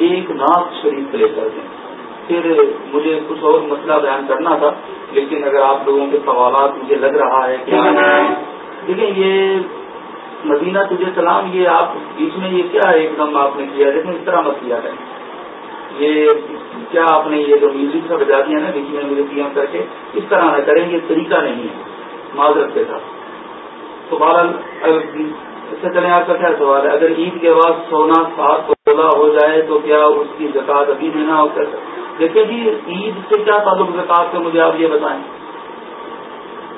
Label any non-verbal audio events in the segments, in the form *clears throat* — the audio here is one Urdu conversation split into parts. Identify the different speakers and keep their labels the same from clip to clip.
Speaker 1: ایک ناک شریف لے کر دیں۔ پھر مجھے کچھ اور مسئلہ بیان کرنا تھا لیکن اگر آپ لوگوں کے سوالات مجھے لگ رہا ہے کہ دیکھیں یہ مدینہ تجھے سلام یہ آپ بیچ میں یہ کیا ایک دم آپ نے کیا؟ لیکن اس طرح مت کیا ہے یہ کیا آپ نے یہ جو میوزک کا بجا دیا نا بیچ میں مجھے پی ایم کر کے؟ اس طرح نہ کریں یہ طریقہ نہیں ہے۔ معذرت کے ساتھ۔ تو بہرحال اس سے چلیں آپ کا کیا سوال ہے؟ اگر عید کے بعد سونا سات سولہ ہو جائے تو کیا اس کی زکات ابھی دینا ہو کر دیکھیے جی عید سے کیا تعلق زکات سے؟ مجھے آپ یہ بتائیں۔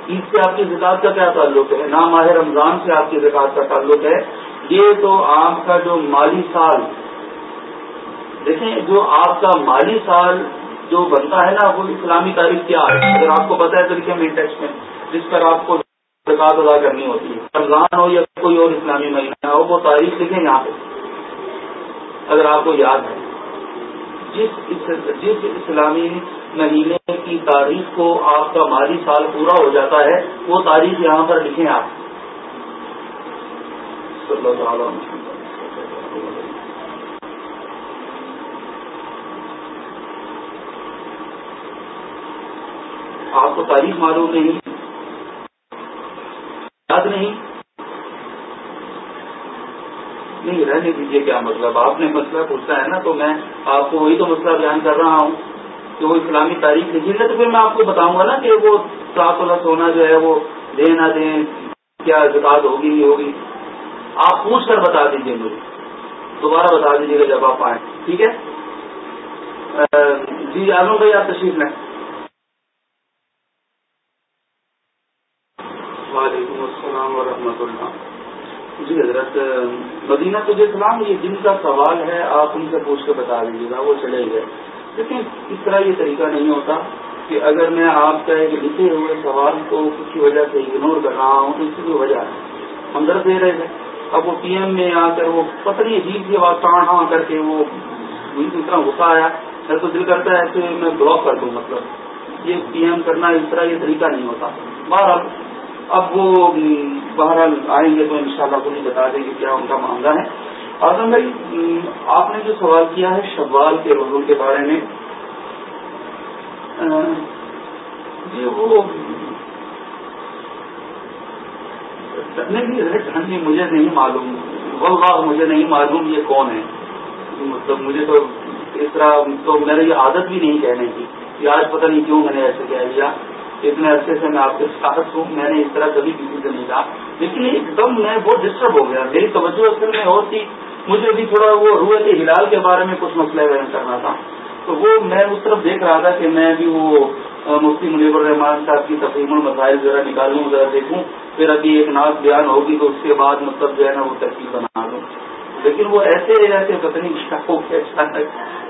Speaker 1: عید سے آپ کی زکات کا کیا تعلق ہے؟ نہ ماہ رمضان سے آپ کی زکات کا تعلق ہے۔ یہ تو آپ کا جو مالی سال، دیکھیں جو آپ کا مالی سال جو بنتا ہے نا، وہ اسلامی تاریخ کیا ہے؟ اگر آپ کو پتا ہے تو لکھیں مین ٹیکس میں، جس پر آپ کو زکات ادا کرنی ہوتی ہے۔ رمضان ہو یا کوئی اور اسلامی مہینہ ہو، وہ تاریخ لکھیں یہاں پہ۔ اگر آپ کو یاد ہے، جس جس اسلامی مہینے کی تاریخ کو آپ کا مالی سال پورا ہو جاتا ہے، وہ تاریخ یہاں پر لکھیں آپ۔ آپ کو تاریخ معلوم نہیں، یاد نہیں۔ نہیں رہنے دیجیے کیا مطلب؟ آپ نے مسئلہ پوچھا ہے نا، تو میں آپ کو وہی تو مسئلہ بیان کر رہا ہوں کہ وہ اسلامی تاریخ لکھی گے تو پھر میں آپ کو بتاؤں گا نا کہ وہ سات والا سونا جو ہے وہ دیں نہ دیں کیا زکات ہوگی، نہیں ہوگی۔ آپ پوچھ کر بتا دیجیے مجھے۔ دوبارہ بتا دیجیے گا جب آپ آئیں۔ ٹھیک ہے؟ جی آلو بھائی، آپ تشریف لیں۔ وعلیکم السلام ورحمۃ اللہ۔ جی حضرت، مدینہ تجھے سلام یہ جن کا سوال ہے، آپ ان سے پوچھ کے بتا دیجیے گا، وہ چلے گئے۔ لیکن اس طرح یہ طریقہ نہیں ہوتا کہ اگر میں آپ کا ایک لکھے ہوئے سوال کو کسی وجہ سے اگنور کر رہا ہوں، تو اس کی وجہ ہے ہم درد دے رہے تھے اب وہ پی ایم میں آ کر وہ پتلی عجیب کی آواز ٹاں کر کے وہ اتنا غصہ آیا۔ پھر تو دل کرتا ہے کہ میں بلاک کر دوں مطلب یہ پی ایم کرنا اس طرح یہ طریقہ نہیں ہوتا۔ بہرحال اب وہ بہرحال آئیں گے تو ان شاء اللہ نہیں بتا دیں گے کیا ان کا معاملہ ہے۔ اعظم بھائی آپ نے جو سوال کیا ہے شوال کے روزوں کے بارے میں جی وہ، نہیں مجھے نہیں معلوم۔ واللہ، مجھے نہیں معلوم یہ کون ہے۔ مطلب مجھے تو اس طرح تو میرا یہ عادت بھی نہیں کہنے کی۔ کہ آج پتہ نہیں کیوں میں نے ایسے کہہ دیا۔ اتنے عرصے سے میں آپ کے ساتھ ہوں، میں نے اس طرح کبھی کسی سے نہیں کہا۔ لیکن ایک دم میں بہت ڈسٹرب ہو گیا۔ میری توجہ اصل میں اور تھی۔ مجھے بھی تھوڑا وہ روح کے ہلال کے بارے میں کچھ مسئلہ بیان کرنا تھا۔ تو وہ میں اس طرف دیکھ رہا تھا کہ میں بھی وہ مفتی منیب الرحمان صاحب کی تقریب المسائل ذرا نکالوں، ذرا دیکھوں۔ پھر ابھی ایک ناک بیان ہوگی تو اس کے بعد مطلب جو ہے نا وہ ترکیب بنا دوں لیکن وہ ایسے ایسے پتنی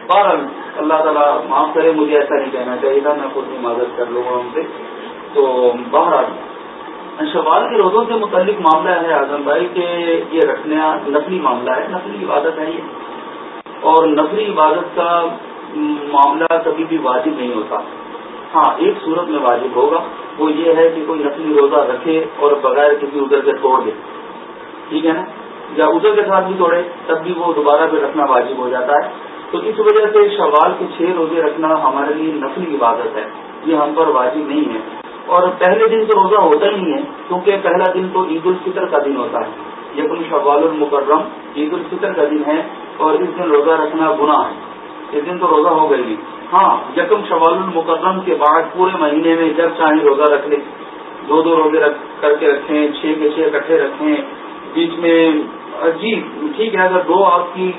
Speaker 1: بہرحال اللہ تعالیٰ معاف کرے، مجھے ایسا نہیں کہنا چاہیے تھا، میں خود حفاظت کر لوں گا ان سے۔ تو بہرحال شوال کے روزوں سے متعلق معاملہ ہے اعظم بھائی کہ یہ رکھنا نقلی معاملہ ہے۔ نقلی عبادت ہے یہ۔ اور نقلی عبادت کا معاملہ کبھی بھی واجب نہیں ہوتا۔ ہاں ایک صورت میں واجب ہوگا۔ وہ یہ ہے کہ کوئی نقلی روزہ رکھے اور بغیر کسی ادھر کے توڑ دے۔ ٹھیک ہے نا؟ یا ادھر کے ساتھ بھی توڑے تب بھی وہ دوبارہ پہ رکھنا واجب ہو جاتا ہے۔ تو اس وجہ سے شوال کے چھ روزے رکھنا ہمارے لیے نقلی عبادت ہے۔ یہ ہم پر واجب نہیں ہے۔ اور پہلے دن تو روزہ ہوتا ہی نہیں ہے، کیونکہ پہلا دن تو عید الفطر کا دن ہوتا ہے۔ یقین شوال المکرم، عید الفطر کا دن ہے اور اس دن روزہ رکھنا گناہ ہے۔ اس دن تو روزہ ہو گئی۔ ہاں یکم شوال المکرم کے بعد پورے مہینے میں جب چاہیں روزہ رکھ لیں۔ دو دو روزے رکھ کر کے رکھیں، چھ کے چھ اکٹھے رکھیں۔ بیچ میں جی ٹھیک ہے، اگر دو آپ کی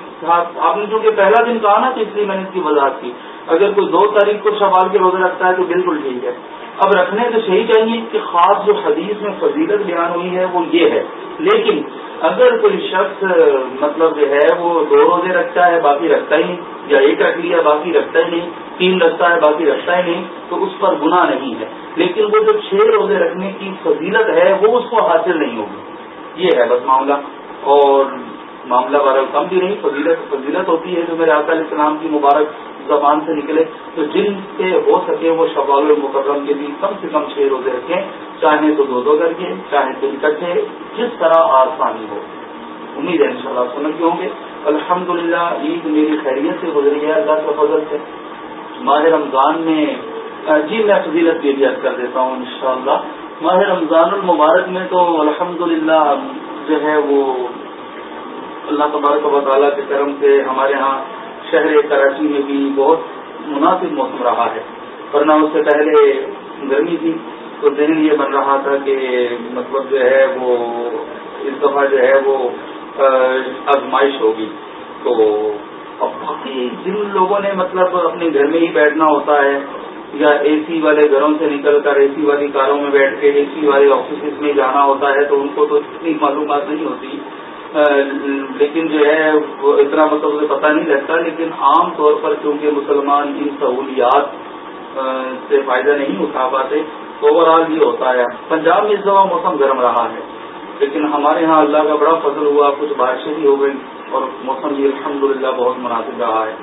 Speaker 1: آپ نے چونکہ پہلا دن کہا نا تو اس لیے میں نے اس کی وضاحت کی۔ اگر کوئی دو تاریخ کو سوال کے روزے رکھتا ہے تو بالکل ٹھیک ہے۔ اب رکھنے تو صحیح چاہیے کہ خاص جو حدیث میں فضیلت بیان ہوئی ہے وہ یہ ہے۔ لیکن اگر کوئی شخص مطلب جو ہے، وہ دو روزے رکھتا ہے، باقی رکھتا ہی نہیں، یا ایک رکھ لیا، باقی رکھتا ہی نہیں، تین رکھتا ہے، باقی رکھتا ہی نہیں، تو اس پر گناہ نہیں ہے۔ لیکن وہ جو چھ روزے رکھنے کی فضیلت ہے، وہ اس کو حاصل نہیں ہوگی۔ یہ ہے بس معاملہ۔ اور معاملہ بارہ کم بھی نہیں، فضیلت فضیلت ہوتی ہے جو میرے آقا علیہ السلام کی مبارک زبان سے نکلے، تو جن سے ہو سکے وہ شوال المکرم کے لیے کم سے کم چھ روزے رکھیں، چاہے تو دو دو کر کے، چاہے تو اکٹھے، جس طرح آسانی ہو۔ امید ہے ان شاء اللہ سمجھ کے ہوں گے۔ الحمد للہ عید میری خیریت سے گزری ہے، اللہ کے فضل سے۔ ماہ رمضان میں جی میں فضیلت بھی عرض کر دیتا ہوں انشاءاللہ۔ ماہ رمضان المبارک میں تو الحمد جو ہے وہ اللہ تبارک و تعالیٰ کے کرم سے ہمارے ہاں شہر کراچی میں بھی بہت مناسب موسم رہا ہے۔ ورنہ اس سے پہلے گرمی تھی تو ذہن یہ بن رہا تھا کہ مطلب جو ہے وہ اس دفعہ جو ہے وہ آزمائش ہوگی۔ تو اب باقی جن لوگوں نے مطلب اپنے گھر میں ہی بیٹھنا ہوتا ہے یا اے سی والے گھروں سے نکل کر اے سی والی کاروں میں بیٹھ کے اے سی والے آفیسز میں جانا ہوتا ہے تو ان کو تو اتنی معلومات نہیں ہوتی۔ لیکن جو ہے وہ اتنا مطلب پتہ نہیں لگتا، لیکن عام طور پر کیونکہ مسلمان ان سہولیات سے فائدہ نہیں اٹھا پاتے اوور آل یہ ہوتا ہے۔ پنجاب میں اس دفعہ موسم گرم رہا ہے، لیکن ہمارے ہاں اللہ کا بڑا فضل ہوا، کچھ بارشیں بھی ہو گئی اور موسم بھی الحمدللہ بہت مناسب رہا ہے۔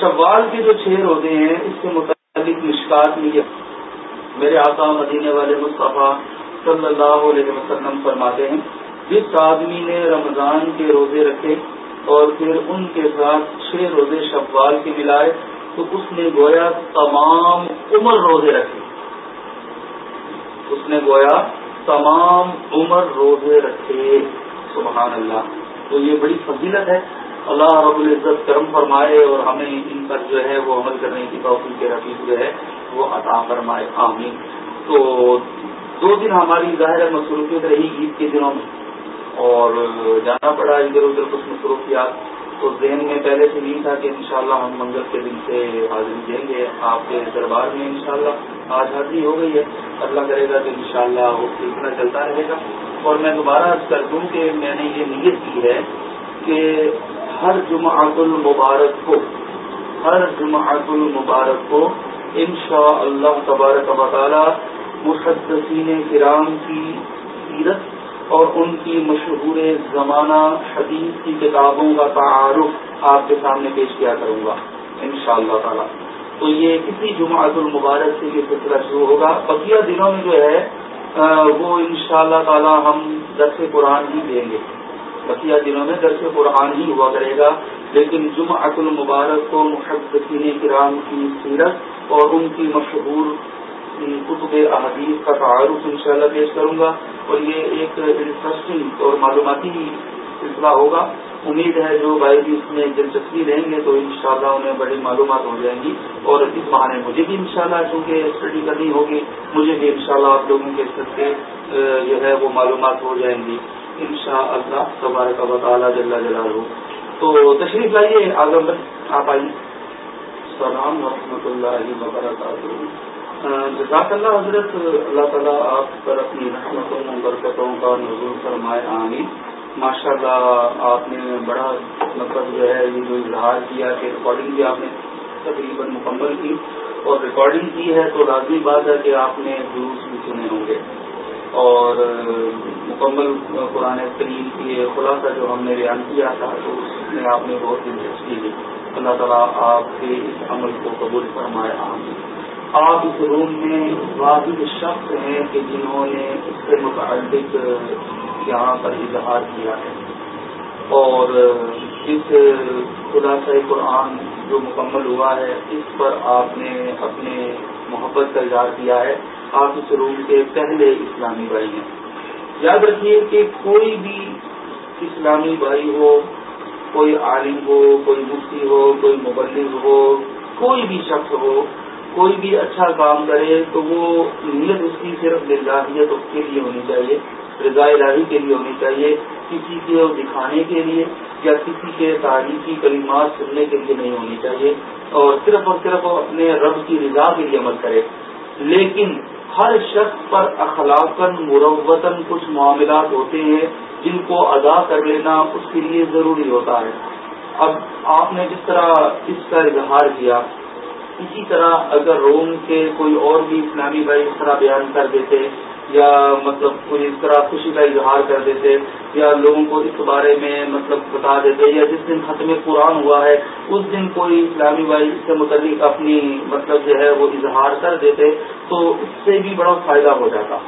Speaker 1: شوال کے جو چھ ہوتے ہیں، اس کے متعلق مشکات میں میرے آقا مدینے والے مصطفیٰ صلی اللہ علیہ وسلم فرماتے ہیں، جس آدمی نے رمضان کے روزے رکھے اور پھر ان کے ساتھ چھ روزے شوال کے ملائے، تو اس نے گویا تمام عمر روزے رکھے۔ اس نے گویا تمام عمر روزے رکھے۔ سبحان اللہ۔ تو یہ بڑی فضیلت ہے۔ اللہ رب العزت کرم فرمائے اور ہمیں ان پر جو ہے وہ عمل کرنے کی توفیق کے رفیق جو ہے وہ عطا فرمائے، آمین۔ تو دو دن ہماری ظاہر مصروفیت رہی عید کے دنوں میں اور جانا پڑا ادھر ادھر کچھ مصروفیات۔ تو ذہن میں پہلے سے نہیں تھا کہ انشاءاللہ ہم منگل کے دن سے حاضری دیں گے آپ کے دربار میں انشاءاللہ۔ آج حاضری ہو گئی ہے۔ اللہ کرے گا کہ انشاءاللہ وہ سلسلہ چلتا رہے گا۔ اور میں دوبارہ کر دوں کہ میں نے یہ نیت کی ہے کہ ہر جمعۃ المبارک کو ہر جمعۃ المبارک کو ان شاء اللہ تبارک و تعالی محدثین کرام کی سیرت اور ان کی مشہور زمانہ حدیث کی کتابوں کا تعارف آپ کے سامنے پیش کیا کروں گا ان شاء اللہ تعالیٰ۔ تو یہ کسی جمعۃ المبارک سے یہ سلسلہ شروع ہوگا۔ بقیہ دنوں میں جو ہے وہ ان شاء اللہ تعالیٰ ہم درس قرآن ہی دیں گے۔ بقیہ دنوں میں درس قرآن ہی ہوا کرے گا، لیکن جمعۃ المبارک کو محدثین کرام کی سیرت اور ان کی مشہور کتب احادیث کا تعارف انشاءاللہ پیش کروں گا اور یہ ایک انٹرسٹنگ اور معلوماتی سلسلہ ہوگا۔ امید ہے جو بھائی بھی اس میں دلچسپی لیں گے تو انشاءاللہ انہیں بڑی معلومات ہو جائیں گی اور اس بہانے مجھے بھی انشاءاللہ چونکہ اسٹڈی کرنی ہوگی، مجھے بھی انشاءاللہ شاء آپ لوگوں کے سب سے جو ہے وہ معلومات ہو جائیں گی۔ ان شاء اللہ تبارک و تعالیٰ جل جلال ہو تو تشریف لائیے آگم آپ آئیے السلام ورحمۃ اللہ وبرکاتہ۔ جزاک اللہ حضرت، اللہ تعالیٰ آپ پر اپنی رحمتوں برکتوں کا نظر فرمائے، آمین۔ ماشاء اللہ آپ نے بڑا مطلب جو ہے، یہ جو اظہار کیا کہ ریکارڈنگ بھی آپ نے تقریباً مکمل کی۔ اور ریکارڈنگ کی ہے تو لازمی بات ہے کہ آپ نے دروس بھی سنے ہوں گے۔ اور مکمل قرآن کریم کی خلاصہ جو ہم نے بیان کیا تھا، تو اس میں آپ نے بہت دلچسپی لی۔ اللہ تعالیٰ آپ کے اس عمل کو قبول فرمائے آپ اس روم میں واحد شخص ہیں کہ جنہوں نے اس سے متعلق یہاں پر اظہار کیا ہے۔ اور اس خلاصہ قرآن جو مکمل ہوا ہے، اس پر آپ نے اپنے محبت کا اظہار کیا ہے۔ آپ اس روم کے پہلے اسلامی بھائی ہیں۔ یاد رکھیے کہ کوئی بھی اسلامی بھائی ہو، کوئی عالم ہو، کوئی مفتی ہو، کوئی مبلغ ہو، کوئی بھی شخص ہو، کوئی بھی اچھا کام کرے تو وہ نیت اس کی صرف للہیت اس کے لیے ہونی چاہیے رضاء الہی کے لیے ہونی چاہیے، کسی کے دکھانے کے لیے یا کسی کے تاریخی کلمات سننے کے لیے نہیں ہونی چاہیے اور صرف اور صرف اپنے رب کی رضا کے لیے عمل کرے۔ لیکن ہر شخص پر اخلاقاً، مروتاً کچھ معاملات ہوتے ہیں جن کو ادا کر لینا اس کے لیے ضروری ہوتا ہے۔ اب آپ نے جس طرح اس کا اظہار کیا، اسی طرح اگر روم کے کوئی اور بھی اسلامی بھائی اس طرح بیان کر دیتے یا مطلب کوئی اس طرح خوشی کا اظہار کر دیتے یا لوگوں کو اس بارے میں مطلب بتا دیتے یا جس دن ختم قرآن ہوا ہے، اس دن کوئی اسلامی بھائی اس سے متعلق اپنی مطلب جو ہے وہ اظہار کر دیتے تو اس سے بھی بڑا فائدہ ہو جاتا۔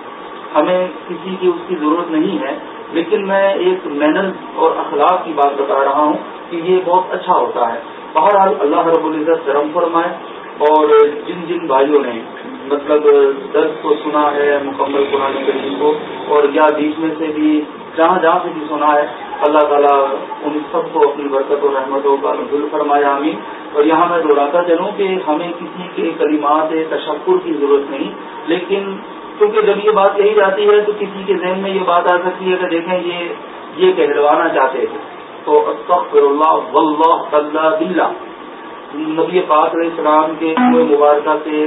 Speaker 1: ہمیں کسی کی اس کی ضرورت نہیں ہے، لیکن میں ایک محنت اور اخلاق کی بات بتا رہا ہوں کہ یہ بہت اچھا ہوتا ہے۔ بہرحال اللہ رب العزت کرم فرمائے اور جن جن بھائیوں نے مطلب درد کو سنا ہے، مکمل قرآن کریم کو، اور یا بیچ میں سے بھی جہاں جہاں سے بھی سنا ہے، اللہ تعالیٰ ان سب کو اپنی برکت و رحمتوں کا نزول فرمایا، آمین۔ اور یہاں میں دوہراتا چلوں کہ ہمیں کسی کے کلمات تشکر کی ضرورت نہیں، لیکن کیونکہ جب یہ بات کہی جاتی ہے تو کسی کے ذہن میں یہ بات آ سکتی ہے کہ دیکھیں، یہ یہ کہلوانا چاہتے تھے تو استغفر اللہ واللہ اللہ بلّہ۔ نبی پاک علیہ السلام کے مبارکہ سے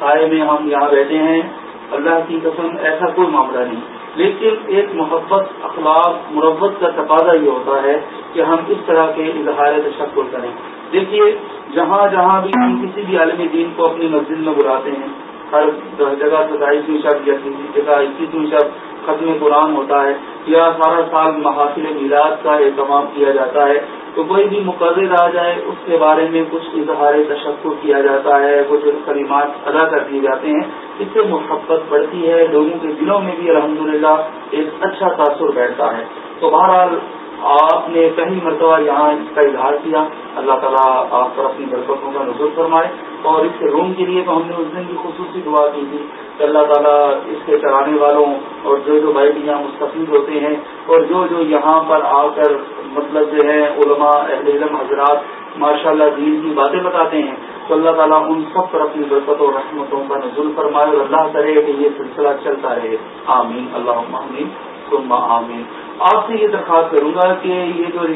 Speaker 1: سائے میں ہم یہاں بیٹھے ہیں، اللہ کی قسم ایسا کوئی معاملہ نہیں۔ لیکن ایک محبت، اخلاق مربت کا تقاضا یہ ہوتا ہے کہ ہم اس طرح کے اظہار تشکر کریں۔ دیکھیے، جہاں جہاں بھی ہم کسی بھی عالمی دین کو اپنی مسجد میں بلاتے ہیں، ہر جگہ ستائیسویں شب یا کسی جگہ اکیسویں شب ختم قرآن ہوتا ہے، یا سارا سال محافل میلاد کا اہتمام کیا جاتا ہے۔ تو کوئی بھی مقرر آ جائے، اس کے بارے میں کچھ اظہار تشکر کیا جاتا ہے کچھ کلمات ادا کر دیے جاتے ہیں، اس سے محبت بڑھتی ہے، لوگوں کے دلوں میں بھی الحمدللہ ایک اچھا تاثر بیٹھتا ہے۔ تو بہرحال آپ نے پہلی مرتبہ یہاں اس کا اظہار کیا۔ اللہ تعالیٰ آپ پر اپنی برکتوں کا نظر فرمائے۔ اور اس کے روم کے لیے تو ہم نے اس دن بھی خصوصی دعا کی تھی کہ اللہ تعالیٰ اس کے چلانے والوں اور جو جو بھائی بھی یہاں مستفید ہوتے ہیں اور جو جو یہاں پر آ کر مطلب جو ہے علماء اہل علم حضرات ماشاء اللہ دین کی باتیں بتاتے ہیں، تو اللہ تعالیٰ ان سب پر اپنی برکت اور رحمتوں کا نزول فرمائے اور اللہ کرے کہ یہ سلسلہ چلتا رہے۔ آمین۔ اللہ آمین۔ ثم آمین۔ آپ سے یہ درخواست کروں گا کہ یہ جو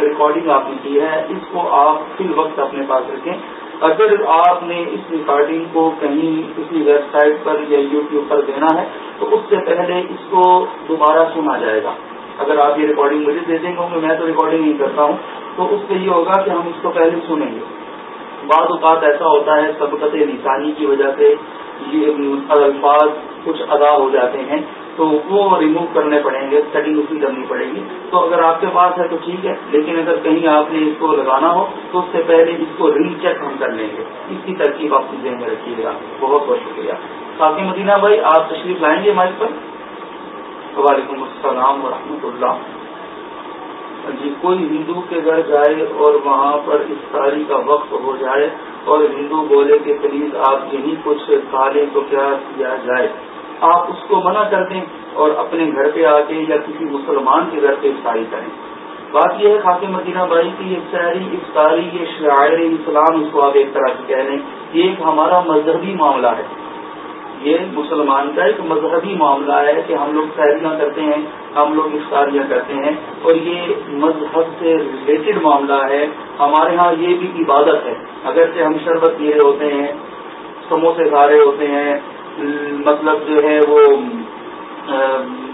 Speaker 1: ریکارڈنگ آپ نے کی ہے، اس کو آپ فی الوقت اپنے پاس رکھیں۔ اگر آپ نے اس ریکارڈنگ کو کہیں کسی ویب سائٹ پر یا یوٹیوب پر دینا ہے، تو اس سے پہلے اس کو دوبارہ سنا جائے گا۔ اگر آپ یہ ریکارڈنگ مجھے دے دیں گے، میں تو ریکارڈنگ نہیں کرتا ہوں۔ تو اس سے یہ ہوگا کہ ہم اس کو پہلے سنیں گے۔ بعض اوقات ایسا ہوتا ہے، سبقت نشانی کی وجہ سے یہ الفاظ کچھ ادا ہو جاتے ہیں۔ تو وہ ریموو کرنے پڑیں گے سیٹنگ اس کی کرنی پڑے گی. تو اگر آپ کے پاس ہے تو ٹھیک ہے، لیکن اگر کہیں آپ نے اس کو لگانا ہو تو اس سے پہلے اس کو ری چیک ہم کر لیں گے. اس کی ترکیب آپ کی ذہن میں رکھیے گا. بہت بہت شکریہ. کافی مدینہ بھائی، آپ تشریف لائیں گے مائک پر؟ وعلیکم السلام ورحمۃ اللہ. جی کوئی ہندو کے گھر جائے اور وہاں پر افطاری کا وقت ہو جائے اور ہندو بولے کہ پلیز آپ یہی کچھ کھا لیں تو کیا کیا جائے؟ آپ اس کو منع کر دیں اور اپنے گھر پہ آ کے یا کسی مسلمان کے گھر پہ افطاری کریں۔ بات یہ ہے خاص مدینہ بھائی کی یہ شہری افطاری، یہ شاعر اسلام اس کو آپ ایک طرح سے کہہ لیں یہ ایک ہمارا مذہبی معاملہ ہے۔ یہ مسلمان کا ایک مذہبی معاملہ ہے کہ ہم لوگ سیریاں کرتے ہیں، ہم لوگ افطاریاں کرتے ہیں اور یہ مذہب سے ریلیٹڈ معاملہ ہے۔ ہمارے ہاں یہ بھی عبادت ہے۔ اگرچہ ہم شربت پیے ہوتے ہیں، سموسے کھا رہے ہوتے ہیں مطلب جو ہے وہ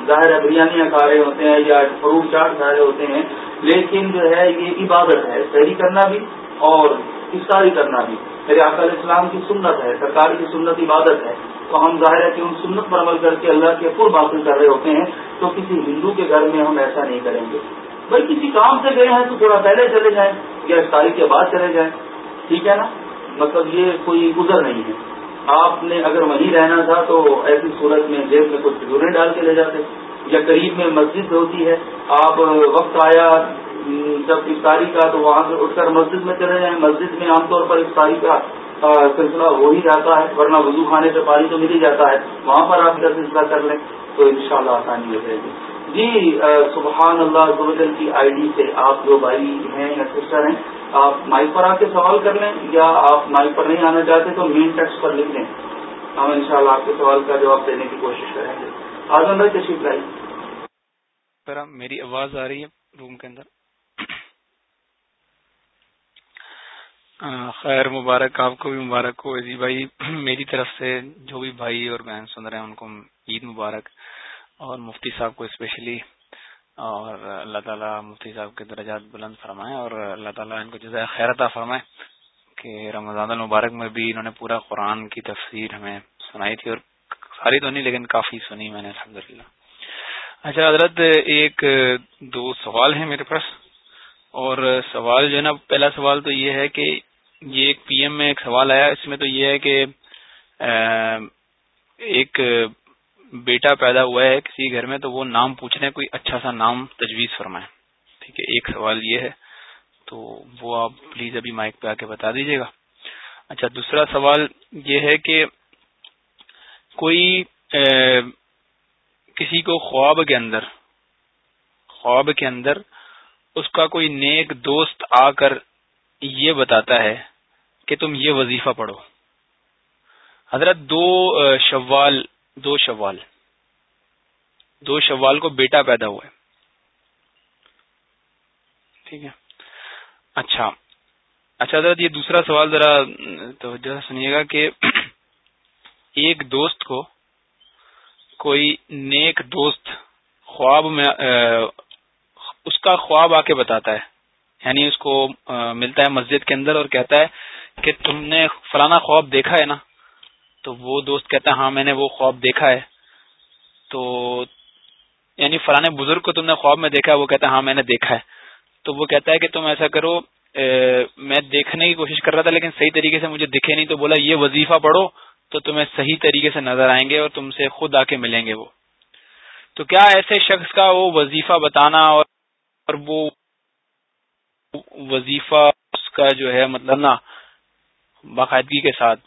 Speaker 1: ظاہر بریانیاں کھا رہے ہوتے ہیں یا فروٹ چاٹ کھا رہے ہوتے ہیں، لیکن جو ہے یہ عبادت ہے صحیح کرنا بھی اور افطاری کرنا بھی۔ میرے علیہ السلام کی سنت ہے، سرکار کی سنت عبادت ہے۔ تو ہم ظاہر ہے کہ ان سنت پر عمل کر کے اللہ کے قرب حاصل کر رہے ہوتے ہیں، تو کسی ہندو کے گھر میں ہم ایسا نہیں کریں گے۔ بھائی کسی کام سے گئے ہیں تو تھوڑا پہلے چلے جائیں یا افطاری کے بعد چلے جائیں۔ ٹھیک ہے نا؟ مطلب یہ کوئی گزر نہیں ہے۔ آپ نے اگر وہیں رہنا تھا تو ایسی صورت میں جیب میں کچھ کھجورے ڈال کے لے جاتے یا قریب میں مسجد ہوتی ہے۔ آپ وقت آیا جب افطاری کا تو وہاں سے اٹھ کر مسجد میں چلے جائیں۔ مسجد میں عام طور پر افطاری کا سلسلہ ہو ہی جاتا ہے، ورنہ وضو خانے سے پانی تو مل ہی جاتا ہے۔ وہاں پر آپ کا سلسلہ کر لیں تو انشاءاللہ آسانی ہو جائے گی۔ جی سبحان اللہ زبردل کی آئی ڈی سے آپ جو بھائی ہیں یا سسٹر ہیں آپ مائک پر آ کے سوال کر لیں یا آپ مائک پر نہیں آنا چاہتے تو مین ٹیکس پر لکھ لیں۔ ہم انشاءاللہ آپ کے سوال کا جواب دینے کی کوشش کریں گے۔ آزم بھائی، تشریف لائی
Speaker 2: سر میری آواز آ رہی ہے روم کے اندر۔ خیر، مبارک، آپ کو بھی مبارک ہو۔ جی بھائی، میری طرف سے جو بھی بھائی اور بہن سن رہے ہیں، ان کو عید مبارک۔ اور مفتی صاحب کو اسپیشلی اور اللہ تعالیٰ مفتی صاحب کے درجات بلند فرمائے اور اللہ تعالیٰ ان کو جزائے خیرتا فرمائے کہ رمضان المبارک میں بھی انہوں نے پورا قرآن کی تفسیر ہمیں سنائی تھی اور ساری تو نہیں لیکن کافی سنی میں نے الحمد للہ اچھا حضرت، ایک دو سوال ہیں میرے پاس۔ اور سوال جو ہے نا، پہلا سوال تو یہ ہے کہ یہ ایک پی ایم میں ایک سوال آیا، اس میں تو یہ ہے کہ ایک بیٹا پیدا ہوا ہے کسی گھر میں تو وہ نام پوچھنے کوئی اچھا سا نام تجویز فرمائے۔ ٹھیک ہے، ایک سوال یہ ہے، تو وہ آپ پلیز ابھی مائک پہ آ کے بتا دیجیے گا۔ اچھا دوسرا سوال یہ ہے کہ کوئی کسی کو خواب کے اندر، خواب کے اندر اس کا کوئی نیک دوست آ کر یہ بتاتا ہے کہ تم یہ وظیفہ پڑھو۔ حضرت دو شوال دو شوال۔ دو شوال کو بیٹا پیدا ہوا ہے۔ ٹھیک ہے۔ اچھا۔ اچھا حضرت، یہ دوسرا سوال ذرا توجہ سنیے گا کہ *clears throat* ایک دوست کو کوئی نیک دوست خواب میں اس کا خواب آ کے بتاتا ہے۔ یعنی اس کو ملتا ہے مسجد کے اندر اور کہتا ہے کہ تم نے فلانا خواب دیکھا ہے نا؟ تو وہ دوست کہتا ہاں میں نے وہ خواب دیکھا ہے۔ تو یعنی فلانے بزرگ کو تم نے خواب میں دیکھا ہے، وہ کہتا ہے ہاں میں نے دیکھا ہے۔ تو وہ کہتا ہے کہ تم ایسا کرو میں دیکھنے کی کوشش کر رہا تھا لیکن صحیح طریقے سے مجھے دکھے نہیں، تو بولا، یہ وظیفہ پڑھو تو تمہیں صحیح طریقے سے نظر آئیں گے اور تم سے خود آ کے ملیں گے وہ۔ تو کیا ایسے شخص کا وہ وظیفہ بتانا اور وہ وظیفہ اس کا جو ہے مطلب نا، باقاعدگی کے ساتھ۔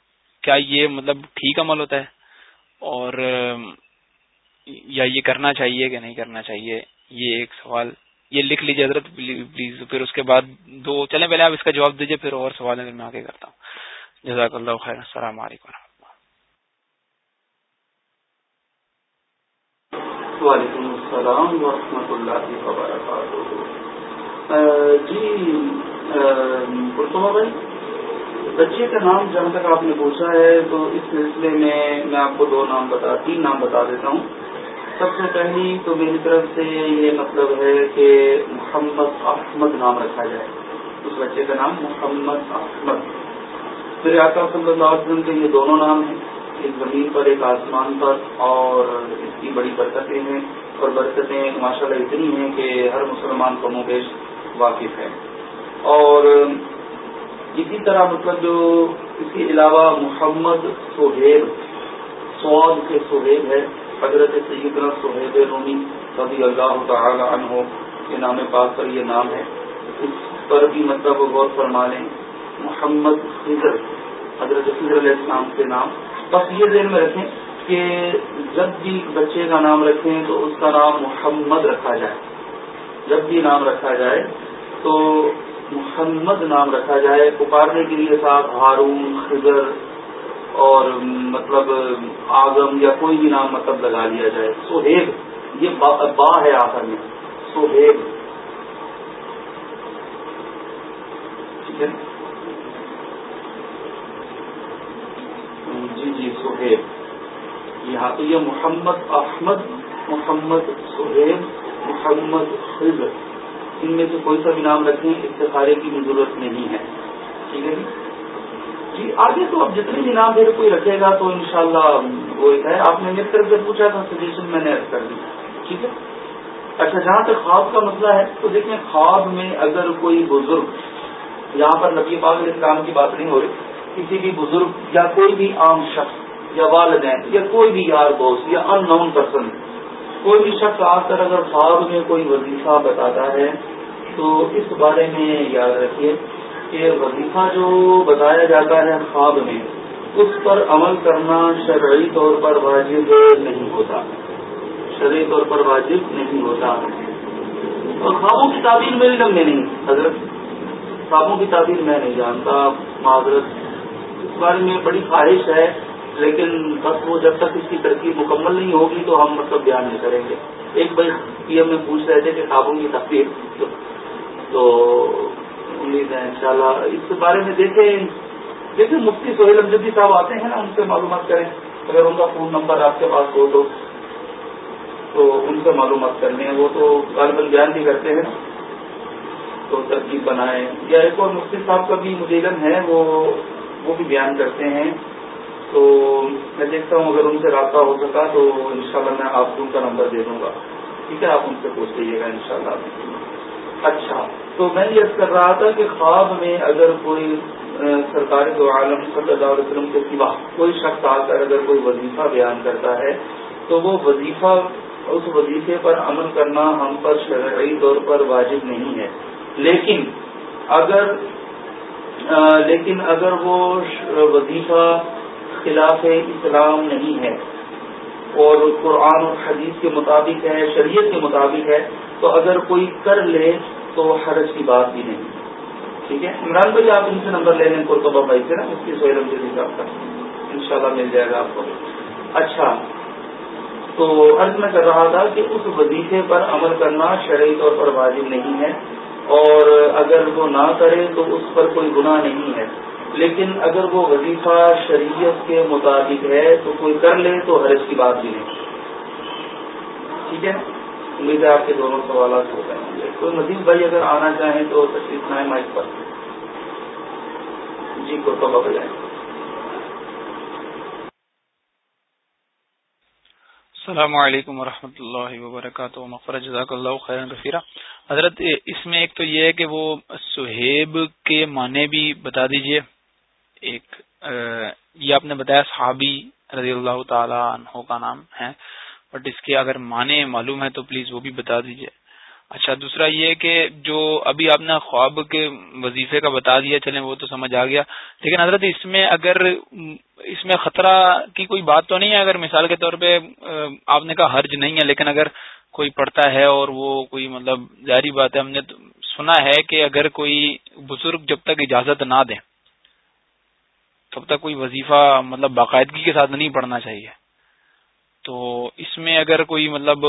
Speaker 2: کیا یہ مطلب ٹھیک عمل ہوتا ہے اور یا یہ کرنا چاہیے کہ نہیں کرنا چاہیے، یہ ایک سوال، یہ لکھ لیجیے حضرت، پلیز، پھر اس کے بعد دو، چلیں پہلے آپ اس کا جواب دیجیے پھر اور سوال میں آگے کرتا ہوں۔ جزاک اللہ خیر، السلام علیکم
Speaker 1: وعلیکم السلام ورحمۃ اللہ وبرکاتہ۔ جی بھائی؟ بچے کا نام جہاں تک آپ نے پوچھا ہے، تو اس سلسلے میں میں آپ کو دو نام بتا، تین نام بتا دیتا ہوں۔ سب سے پہلی تو میری طرف سے یہ مطلب ہے کہ محمد احمد نام رکھا جائے۔ اس بچے کا نام محمد احمد۔ پھر آقا صلی اللہ علیہ وسلم کے یہ دونوں نام ہیں۔ ایک زمین پر، ایک آسمان پر، اور اس کی بڑی برکتیں ہیں۔ اور برکتیں ماشاء اللہ اتنی ہیں کہ ہر مسلمان کو بیش واقف ہے۔ اور اسی طرح مطلب جو اس کے علاوہ محمد سہیب، سعود کے سہیب ہے حضرت سیدنا سہیب رومی رضی اللہ تعالی عنہ کے نام پاک پر یہ نام ہے۔ اس پر بھی مطلب غور فرما لیں، محمد خضر، حضرت خضر علیہ السلام کے نام۔ بس یہ ذہن میں رکھیں کہ جب بھی بچے کا نام رکھیں تو اس کا نام محمد رکھا جائے۔ جب بھی نام رکھا جائے تو محمد نام رکھا جائے، پکارنے کے لیے صاحب ہارون، خضر اور مطلب آزم یا کوئی بھی نام مطلب لگا لیا جائے۔ سہیب، یہ با ہے آخر میں۔ سہیب۔ ٹھیک ہے؟ جی جی سہیب۔ یہاں تو یہ محمد احمد، محمد سہیب، محمد خضر۔ ان میں سے کوئی سا بھی نام رکھیں استفارے کی بھی ضرورت نہیں ہے۔ ٹھیک ہے جی؟ جی آگے تو اب جتنے بھی نام پھر کوئی رکھے گا تو انشاءاللہ وہ ایک ہے۔ آپ نے میری طرف سے پوچھا تھا سجیشن میں نے کر دی۔ ٹھیک ہے؟ اچھا جہاں تک خواب کا مسئلہ ہے، تو دیکھیں، خواب میں اگر کوئی بزرگ، یہاں پر نبی پاک اسلام کی بات نہیں ہو رہی، کسی بھی بزرگ یا کوئی بھی عام شخص یا والدین یا کوئی بھی یار دوست یا ان نون پرسن کوئی بھی شخص آ کر اگر خواب میں کوئی وظیفہ بتاتا ہے، تو اس بارے میں یاد رکھیے کہ وظیفہ جو بتایا جاتا ہے خواب میں، اس پر عمل کرنا شرعی طور پر واجب نہیں ہوتا۔ شرعی طور پر واجب نہیں ہوتا۔ اور خوابوں کی تعبیر میرے علم میں نہیں، حضرت، خوابوں کی تعبیر میں نہیں جانتا، معذرت، اس بارے میں بڑی خواہش ہے۔ لیکن بس وہ جب تک اس کی ترکیب مکمل نہیں ہوگی تو ہم مطلب بیان نہیں کریں گے۔ ایک بھائی پی ایم میں پوچھ رہے تھے کہ خوابوں کی تقریب تو امید ہے انشاءاللہ اس کے بارے میں دیکھیں۔ دیکھیں مفتی سہیل امجدی جی صاحب آتے ہیں نا، ان سے معلومات کریں۔ اگر ان کا فون نمبر آپ کے پاس ہو تو۔ ان سے معلومات کرنے ہیں وہ تو غالباً بیان بھی کرتے ہیں تو ترکیب بنائیں۔ یا ایک اور مفتی صاحب کا بھی مجھے علم ہے، وہ وہ بھی بیان کرتے ہیں۔ تو میں دیکھتا ہوں اگر ان سے رابطہ ہو سکا تو انشاءاللہ میں آپ کو ان کا نمبر دے دوں گا۔ ٹھیک ہے؟ آپ ان سے پوچھ لیجیے گا ان اچھا تو میں یہ کر رہا تھا کہ خواب میں اگر کوئی سرکاری دو عالم صلی اللہ علیہ وسلم کے سوا کوئی شخص آ کر اگر کوئی وظیفہ بیان کرتا ہے، تو وہ وظیفہ، اس وظیفے پر عمل کرنا ہم پر شرعی طور پر واجب نہیں ہے۔ لیکن اگر لیکن اگر وہ وظیفہ خلاف اسلام نہیں ہے۔ اور قرآن اور حدیث کے مطابق ہے، شریعت کے مطابق ہے۔ تو اگر کوئی کر لے تو حرج کی بات بھی نہیں۔ ٹھیک ہے؟ عمران بھائی، آپ ان سے نمبر لے لیں قرطبہ بھائی سے نا، اس کی سہیل حساب کا ان شاء اللہ مل جائے گا آپ کو۔ اچھا تو عرض میں کر رہا تھا کہ اس وظیفے پر عمل کرنا شرعی طور پر واجب نہیں ہے۔ اور اگر وہ نہ کرے تو اس پر کوئی گناہ نہیں ہے۔ لیکن اگر وہ وظیفہ شریعت کے مطابق ہے تو کوئی کر لے تو حرج کی بات بھی نہیں۔ ٹھیک ہے؟ امید ہے آپ کے دونوں سوالات ہو گئے گے۔ تو ندیم بھائی اگر آنا چاہیں تو تشریف نائے مائک پر۔ جی کو بجائیں
Speaker 2: السلام علیکم ورحمۃ اللہ وبرکاتہ۔ مغفرت، جزاک اللہ خیر کثیرہ۔ حضرت، اس میں ایک تو یہ ہے کہ وہ سہیب کے معنی بھی بتا دیجیے۔ ایک یہ آپ نے بتایا صحابی رضی اللہ تعالی عنہ کا نام ہے، بٹ اس کے اگر معنی معلوم ہے تو پلیز وہ بھی بتا دیجیے۔ اچھا دوسرا یہ کہ جو ابھی آپ نے خواب کے وظیفے کا بتا دیا، چلیں وہ تو سمجھ آ گیا۔ لیکن حضرت، اس میں اگر، اس میں خطرہ کی کوئی بات تو نہیں ہے؟ اگر مثال کے طور پہ آپ نے کہا حرج نہیں ہے، لیکن اگر کوئی پڑھتا ہے اور وہ کوئی مطلب ظاہری بات ہے، ہم نے سنا ہے کہ اگر کوئی بزرگ جب تک اجازت نہ دیں تب تک کوئی وظیفہ مطلب باقاعدگی کے ساتھ نہیں پڑھنا چاہیے۔ تو اس میں اگر کوئی مطلب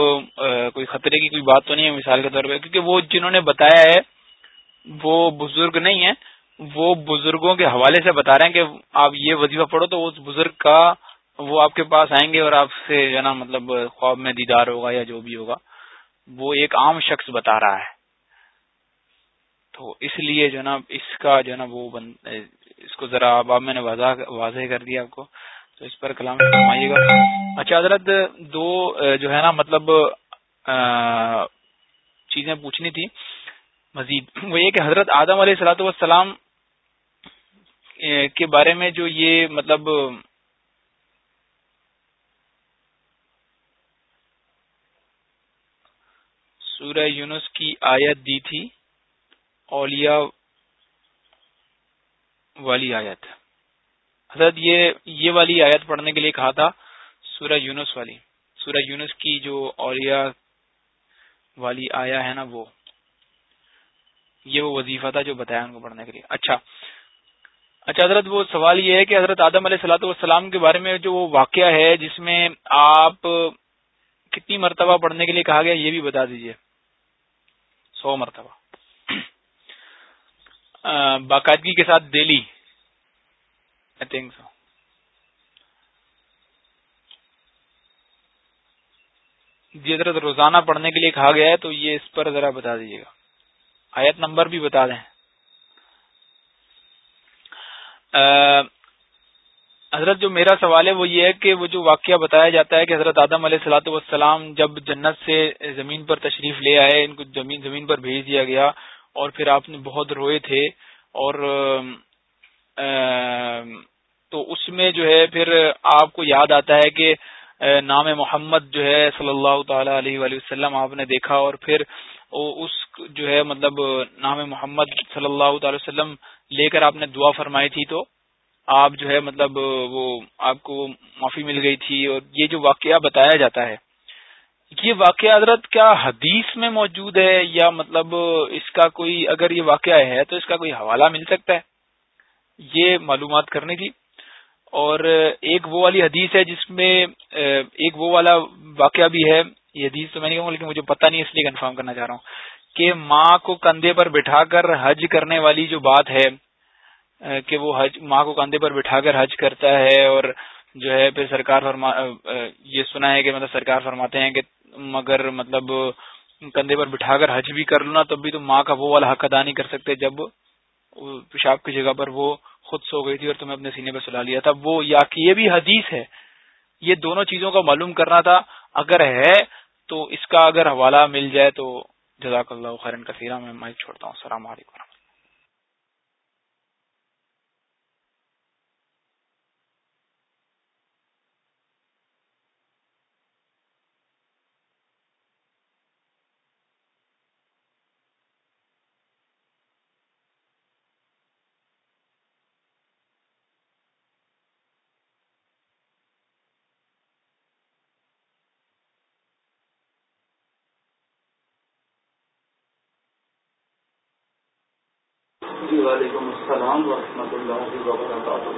Speaker 2: کوئی خطرے کی کوئی بات تو نہیں ہے مثال کے طور پہ، کیونکہ وہ جنہوں نے بتایا ہے، وہ بزرگ نہیں ہے وہ بزرگوں کے حوالے سے بتا رہے ہیں کہ آپ یہ وظیفہ پڑھو تو اس بزرگ کا وہ آپ کے پاس آئیں گے اور آپ سے جو نا مطلب خواب میں دیدار ہوگا یا جو بھی ہوگا۔ وہ ایک عام شخص بتا رہا ہے۔ تو اس لیے جو نا اس کا جو نا وہ اس کو ذرا اب میں نے واضح کر دیا آپ کو، تو اس پر کلام فرمائیے گا۔ اچھا حضرت دو جو ہے نا مطلب چیزیں پوچھنی تھی۔ مزید۔ وہ یہ کہ حضرت آدم علیہ السلاۃ والسلام کے بارے میں جو یہ مطلب سورہ یونس کی آیت دی تھی، اولیاء والی آیت۔ حضرت یہ یہ والی آیت پڑھنے کے لیے کہا تھا، سورہ یونس والی۔ سورہ یونس کی جو اولیاء والی آیا ہے نا وہ، یہ وہ وظیفہ تھا جو بتایا ان کو پڑھنے کے لیے۔ اچھا۔ اچھا حضرت وہ سوال یہ ہے کہ حضرت آدم علیہ سلاۃ والسلام کے بارے میں جو وہ واقعہ ہے جس میں آپ کتنی مرتبہ پڑھنے کے لیے کہا گیا، یہ بھی بتا دیجیے۔ سو مرتبہ۔ باقاعدگی کے ساتھ دہلی آئی تھنک سو جی حضرت روزانہ پڑھنے کے لیے کہا گیا ہے، تو یہ اس پر ذرا بتا دیجیے گا۔ آیت نمبر بھی بتا دیں۔ حضرت، جو میرا سوال ہے، وہ یہ ہے کہ وہ جو واقعہ بتایا جاتا ہے کہ حضرت آدم علیہ السلاۃ والسلام جب جنت سے زمین پر تشریف لے آئے، ان کو زمین زمین پر بھیج دیا گیا اور پھر آپ نے بہت روئے تھے اور تو اس میں جو ہے پھر آپ کو یاد آتا ہے کہ نام محمد جو ہے صلی اللہ تعالی علیہ وآلہ وسلم آپ نے دیکھا اور پھر اس جو ہے مطلب نام محمد صلی اللہ تعالی وسلم لے کر آپ نے دعا فرمائی تھی تو آپ جو ہے مطلب وہ آپ کو معافی مل گئی تھی اور یہ جو واقعہ بتایا جاتا ہے یہ واقعہ حضرت کیا حدیث میں موجود ہے یا مطلب اس کا کوئی اگر یہ واقعہ ہے تو اس کا کوئی حوالہ مل سکتا ہے؟ یہ معلومات کرنی تھی اور ایک وہ والی حدیث ہے جس میں، ایک وہ والا واقعہ بھی ہے۔ یہ حدیث تو میں نہیں کہوں لیکن مجھے پتہ نہیں اس لیے کنفرم کرنا چاہ رہا ہوں کہ ماں کو کندھے پر بٹھا کر حج کرنے والی جو بات ہے، کہ وہ حج، ماں کو کندھے پر بٹھا کر حج کرتا ہے اور جو ہے پھر سرکار فرما، یہ سنا ہے کہ مطلب سرکار فرماتے ہیں کہ مگر مطلب کندھے پر بٹھا کر حج بھی کر لوں نا، تب بھی تو ماں کا وہ والا حق ادا نہیں کر سکتے۔ جب پیشاب کی جگہ پر وہ خود سو گئی تھی اور تمہیں اپنے سینے پہ سلا لیا تھا وہ یا کہ یہ بھی حدیث ہے۔ یہ دونوں چیزوں کا معلوم کرنا تھا۔ اگر ہے تو اس کا اگر حوالہ مل جائے تو جزاک اللہ خیرن کثیرہ، میں مائک چھوڑتا ہوں۔ السلام علیکم
Speaker 1: جی وعلیکم السلام ورحمۃ اللہ وبرکاتہ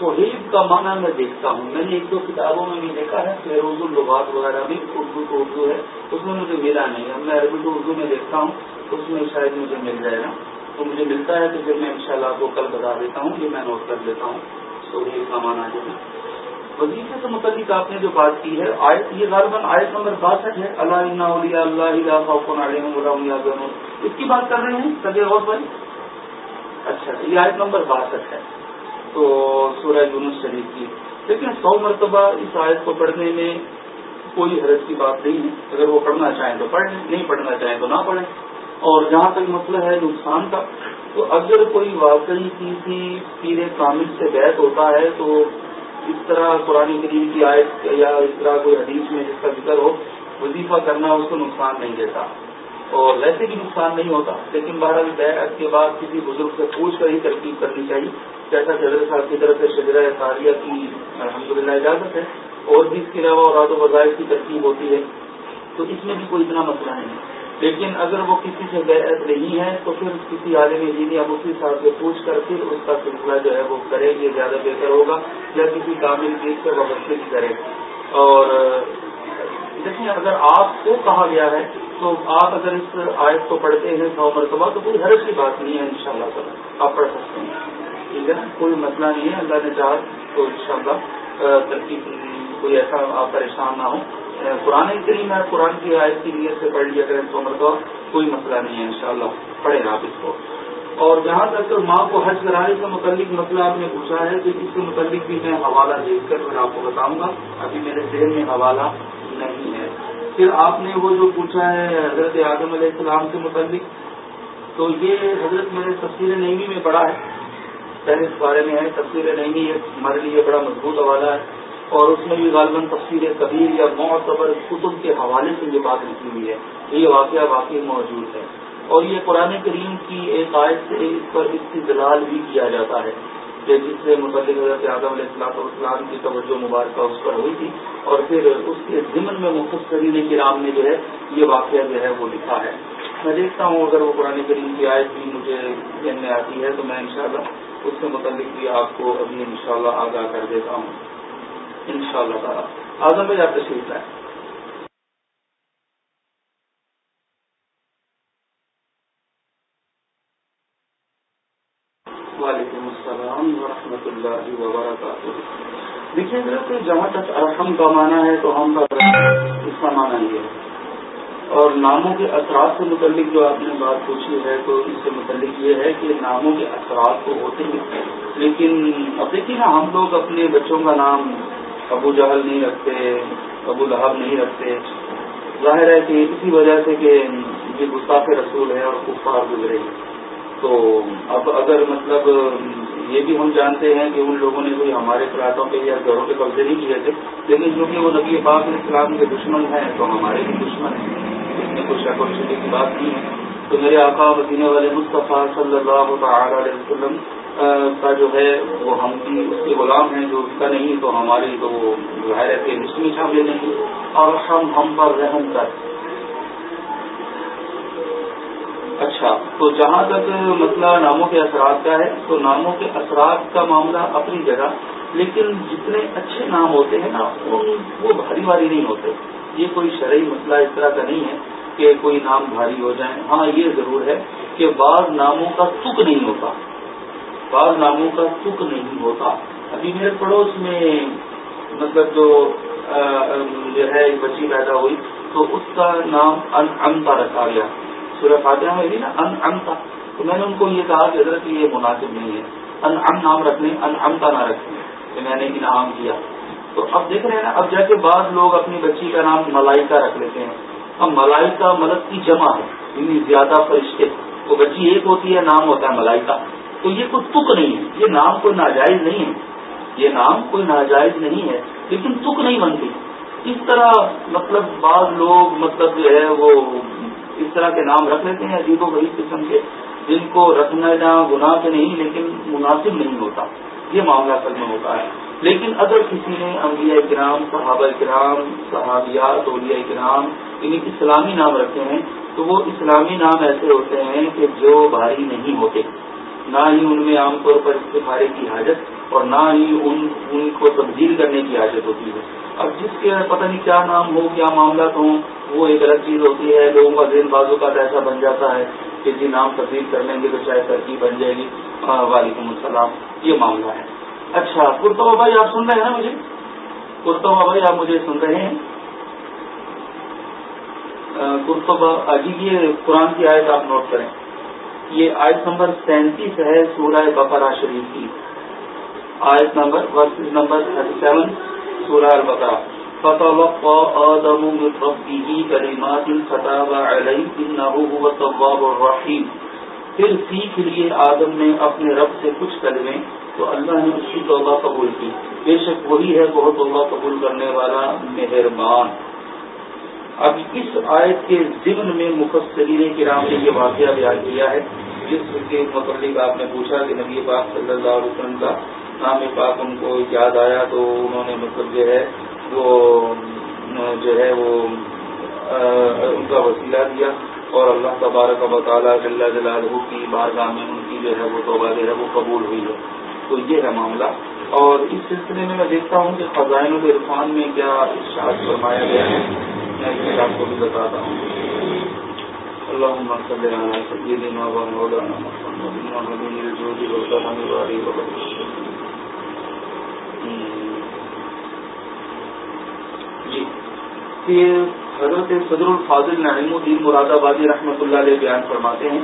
Speaker 1: سہیب کا معنی میں دیکھتا ہوں۔ میں نے ایک دو کتابوں میں بھی دیکھا ہے فیروز الباد وغیرہ بھی اردو تو اردو ہے، اس میں مجھے ملا نہیں۔ اب میں عربی تو اردو میں دیکھتا ہوں، اس میں شاید مجھے مل جائے گا۔ تو مجھے ملتا ہے تو پھر میں انشاءاللہ شاء آپ کو کل بتا دیتا ہوں، یہ میں نوٹ کر لیتا ہوں۔ سہیب کا معنی جو ہے۔ وظیفے سے متعلق آپ نے جو بات کی ہے، آیت، یہ غالباً آیت نمبر باسٹھ ہے۔ اللہ اللہ اللہ اس کی بات کر رہے ہیں سجے اور بھائی۔ اچھا یہ آیت نمبر باسٹھ ہے۔ تو سورہ یونس شریف کی۔ لیکن سو مرتبہ اس آیت کو پڑھنے میں کوئی حرض کی بات نہیں ہے۔ اگر وہ پڑھنا چاہیں تو پڑھ لیں نہیں پڑھنا چاہیں تو نہ پڑھیں۔ اور جہاں تک مسئلہ ہے نقصان کا، تو اگر کوئی واقعی کسی پیر کامل سے بیت ہوتا ہے تو اس طرح قرآن کریم کی آیت یا اس طرح کوئی حدیث میں جس کا ذکر ہو، وظیفہ کرنا اس کو نقصان نہیں دیتا۔ اور ویسے بھی نقصان نہیں ہوتا، لیکن بہرحال بیعت کے بعد کسی بزرگ سے پوچھ کر ہی ترکیب کرنی چاہیے۔ جیسا حضرت صاحب کی طرف سے شجرہ تاریہ کی الحمد للہ اجازت ہے، اور بھی اس کے علاوہ رات و وظائف کی ترکیب ہوتی ہے، تو اس میں بھی کوئی اتنا مسئلہ نہیں۔ لیکن اگر وہ کسی سے بیعت نہیں ہے، تو پھر کسی عالم دین یا مفتی صاحب سے پوچھ کر پھر اس کا سلسلہ جو ہے وہ کرے یہ زیادہ بہتر ہوگا، یا کسی کامل چیز سے وابستگی کرے اور دیکھیں، اگر آپ کو کہا گیا ہے تو آپ اگر اس آیت کو پڑھتے ہیں سو مرتبہ تو کوئی حرض کی بات نہیں ہے ان شاء اللہ آپ پڑھ سکتے ہیں۔ ٹھیک ہے نا؟ کوئی مسئلہ نہیں ہے۔ اللہ نے چاہ تو ان شاء اللہ ترکیب کوئی ایسا آپ پریشان نہ ہو قرآن کریم ہے۔ قرآن کی آیت کی نیت سے پڑھ لیا کریں تو مرتبہ، کوئی مسئلہ نہیں ہے انشاءاللہ۔ شاء پڑھیں آپ اس کو۔ اور جہاں تک ماں کو حج کرانے سے متعلق مسئلہ آپ نے پوچھا ہے، تو اس سے متعلق بھی میں حوالہ دیکھ کر میں آپ کو بتاؤں گا۔ ابھی میرے ذہن میں حوالہ نہیں ہے۔ پھر آپ نے وہ جو پوچھا ہے حضرت اعظم علیہ السلام سے متعلق، تو یہ حضرت میرے تفصیل نعمی میں پڑھا ہے۔ پہلے اس بارے میں ہے تفصیل نعمی ہمارے لیے بڑا مضبوط حوالہ ہے۔ اور اس میں بھی غالباً تفصیل کبیر یا معتبر کتب کے حوالے سے یہ بات لکھی ہوئی ہے۔ یہ واقعہ واقعی موجود ہے۔ اور یہ قرآن کریم کی ایک آیت سے اس پر استدلال بھی کیا جاتا ہے۔ کہ جس سے متعلق حضرت اعظم علیہ السلاط والسلام کی توجہ مبارکہ اس پر ہوئی تھی اور پھر اس کے ضمن میں مختصرین کرام نے جو ہے یہ واقعہ جو ہے وہ لکھا ہے۔ میں دیکھتا ہوں اگر وہ قرآن کریم کی آیت بھی مجھے ذہن میں آتی ہے تو میں انشاءاللہ اس سے متعلق بھی آپ کو ابھی انشاءاللہ آگاہ کر دیتا ہوں۔ ان شاء اللہ تعالیٰ۔ آزم بھائی آپ تشریف لائیں وعلیکم السلام ورحمۃ اللہ وبرکاتہ۔ دیکھیے کہ جہاں تک ارحم کا معنی ہے تو ہم اس کا معنی یہ ہے۔ اور ناموں کے اثرات سے متعلق جو آپ نے بات پوچھی ہے تو اس سے متعلق یہ ہے کہ ناموں کے اثرات تو ہوتے ہیں۔ لیکن اب دیکھیے نا، ہم لوگ اپنے بچوں کا نام ابو جہل نہیں رکھتے، ابو لہب نہیں رکھتے۔ ظاہر ہے کہ اسی وجہ سے کہ یہ گستاخ رسول ہے اور کفار گزرے۔ تو اب اگر مطلب یہ بھی ہم جانتے ہیں کہ ان لوگوں نے کوئی ہمارے فلاٹوں پہ یا گھروں پہ قبضے نہیں کیے تھے، لیکن چونکہ وہ نبی پاک اسلام کے دشمن ہیں، تو ہمارے بھی دشمن ہیں۔ اس میں کچھ شک و شدے کی بات نہیں ہے۔ تو میرے آقا مدینے والے مصطفیٰ صلی اللہ تعالی علیہ وسلم کا جو ہے، وہ ہم بھی اس کے غلام ہیں جو اس کا نہیں، تو ہماری تو ظاہر ہے کہ اس شامل نہیں۔ اور ہم ہم پر رحم کر۔ اچھا تو جہاں تک مسئلہ ناموں کے اثرات کا ہے، تو ناموں کے اثرات کا معاملہ اپنی جگہ، لیکن جتنے اچھے نام ہوتے ہیں نا وہ بھاری بھاری نہیں ہوتے۔ یہ کوئی شرعی مسئلہ اس طرح کا نہیں ہے کہ کوئی نام بھاری ہو جائے۔ ہاں یہ ضرور ہے کہ بعض ناموں کا تک نہیں ہوتا۔ بعض ناموں کا تک نہیں ہوتا۔ ابھی میرے پڑوس میں مطلب جو جو ہے، ایک بچی پیدا ہوئی، تو اس کا نام ان رکھا گیا۔ سورہ فاتحہ میں بھی نا، ان امتا تو میں نے ان کو یہ کہا کہ حضرت، یہ مناسب نہیں ہے۔ ان ام نام رکھنے، ان امتا نہ رکھنے۔ کہ میں نے انعام کیا۔ تو اب دیکھ رہے ہیں نا، اب جا کے بعض لوگ اپنی بچی کا نام ملائکہ رکھ لیتے ہیں۔ اب ملائکہ ملک کی جمع ہے۔ یعنی زیادہ فرشتے۔ وہ بچی ایک ہوتی ہے، نام ہوتا ہے ملائکہ۔ تو یہ کوئی تک نہیں ہے۔ یہ نام کوئی ناجائز نہیں ہے۔ یہ نام کوئی ناجائز نہیں ہے۔ لیکن تک نہیں بنتی۔ اس طرح مطلب بعض لوگ مطلب جو ہے وہ اس طرح کے نام رکھ لیتے ہیں عجیب و غریب قسم کے، جن کو رکھنا جہاں گناہ کے نہیں، لیکن مناسب نہیں ہوتا۔ یہ معاملہ اصل میں ہوتا ہے۔ لیکن اگر کسی نے انبیاء کرام، صحابہ کرام، صحابیات، اولیاء کرام یعنی اسلامی نام رکھے ہیں، تو وہ اسلامی نام ایسے ہوتے ہیں کہ جو بھاری نہیں ہوتے۔ نہ ہی ان میں عام طور پر استفارے کی حاجت اور نہ ہی ان ان کو تبدیل کرنے کی حاجت ہوتی ہے۔ اب جس کے پتہ نہیں کیا نام ہو، کیا معاملات ہوں وہ ایک الگ چیز ہوتی ہے، لوگوں کا ذہن بازو کا ایسا بن جاتا ہے کہ جی نام تبدیل کر لیں گے تو شاید ترقی بن جائے گی۔ وعلیکم السلام، یہ معاملہ ہے۔ اچھا کرتبہ بھائی، آپ سن رہے ہیں نا مجھے؟ کرتبہ بھائی، آپ مجھے سن رہے ہیں؟ کرتبہ جی یہ قرآن کی آیت آپ نوٹ کریں۔ یہ آیت نمبر سینتیس ہے سورہ بقرہ شریف کی۔ آیت number verses number thirty seven, سورہ البقرہ۔ فتوقع آدم من ربه کلمات فتاب علیہ انہو هو التواب الرحیم پھر سیکھ لیے آدم نے اپنے رب سے کچھ کلمے تو اللہ نے اس کی توبہ قبول کی۔ بے شک وہی ہے بہت توبہ قبول کرنے والا مہربان۔ اب اس آیت کے ضمن میں مفسرین کرام نے یہ واقعہ بیان کیا ہے، جس کے متعلق آپ نے پوچھا کہ نبی پاک صلی اللہ علیہ وسلم کا نام پاک ان کو یاد آیا تو انہوں نے مطلب جو ہے، وہ جو ہے، وہ ان کا وسیلہ دیا اور اللہ تبارک و تعالیٰ اللہ جلالہ کی بارگاہ میں ان کی جو ہے، وہ توبہ جو ہے، وہ قبول ہوئی ہے۔ تو یہ ہے معاملہ۔ اور اس سلسلے میں میں دیکھتا ہوں کہ خزائن الرفان میں کیا ارشاد فرمایا گیا ہے۔ میں آپ کو بھی بتاتا ہوں اللہ جی یہ حضرت صدر الفاظل نعیم الدین مراد آبادی رحمۃ اللہ علیہ بیان فرماتے ہیں۔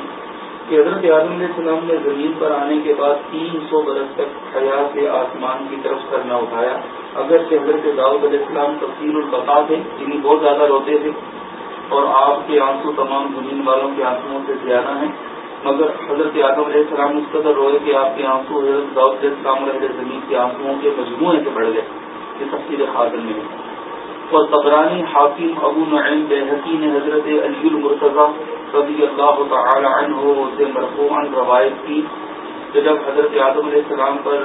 Speaker 1: کہ حضرت عالم علیہ السلام نے زمین پر آنے کے بعد تین سو برس تک حیا سے آسمان کی طرف سر نہ اٹھایا۔ اگر سے حضرت داؤد علیہ السلام تفصیل البقا تھے جنہیں بہت زیادہ روتے تھے اور آپ کے آنسو تمام زمین والوں کے آنسو سے زیادہ ہیں۔ مگر حضرت آدم علیہ السلام اس قدر روئے کہ آپ کے آنسو حضرت داؤد علیہ السلام علیہ زمین کے آنسو کے مجموعے سے بڑھ گئے، یہ تفصیل حاضر میں اور تبرانی حاکم ابو نعیم بحقی نے حضرت علی المرتضی رضی اللہ تعالی عنہ سے مرفوعا روایت کی کہ جب حضرت آدم علیہ السلام پر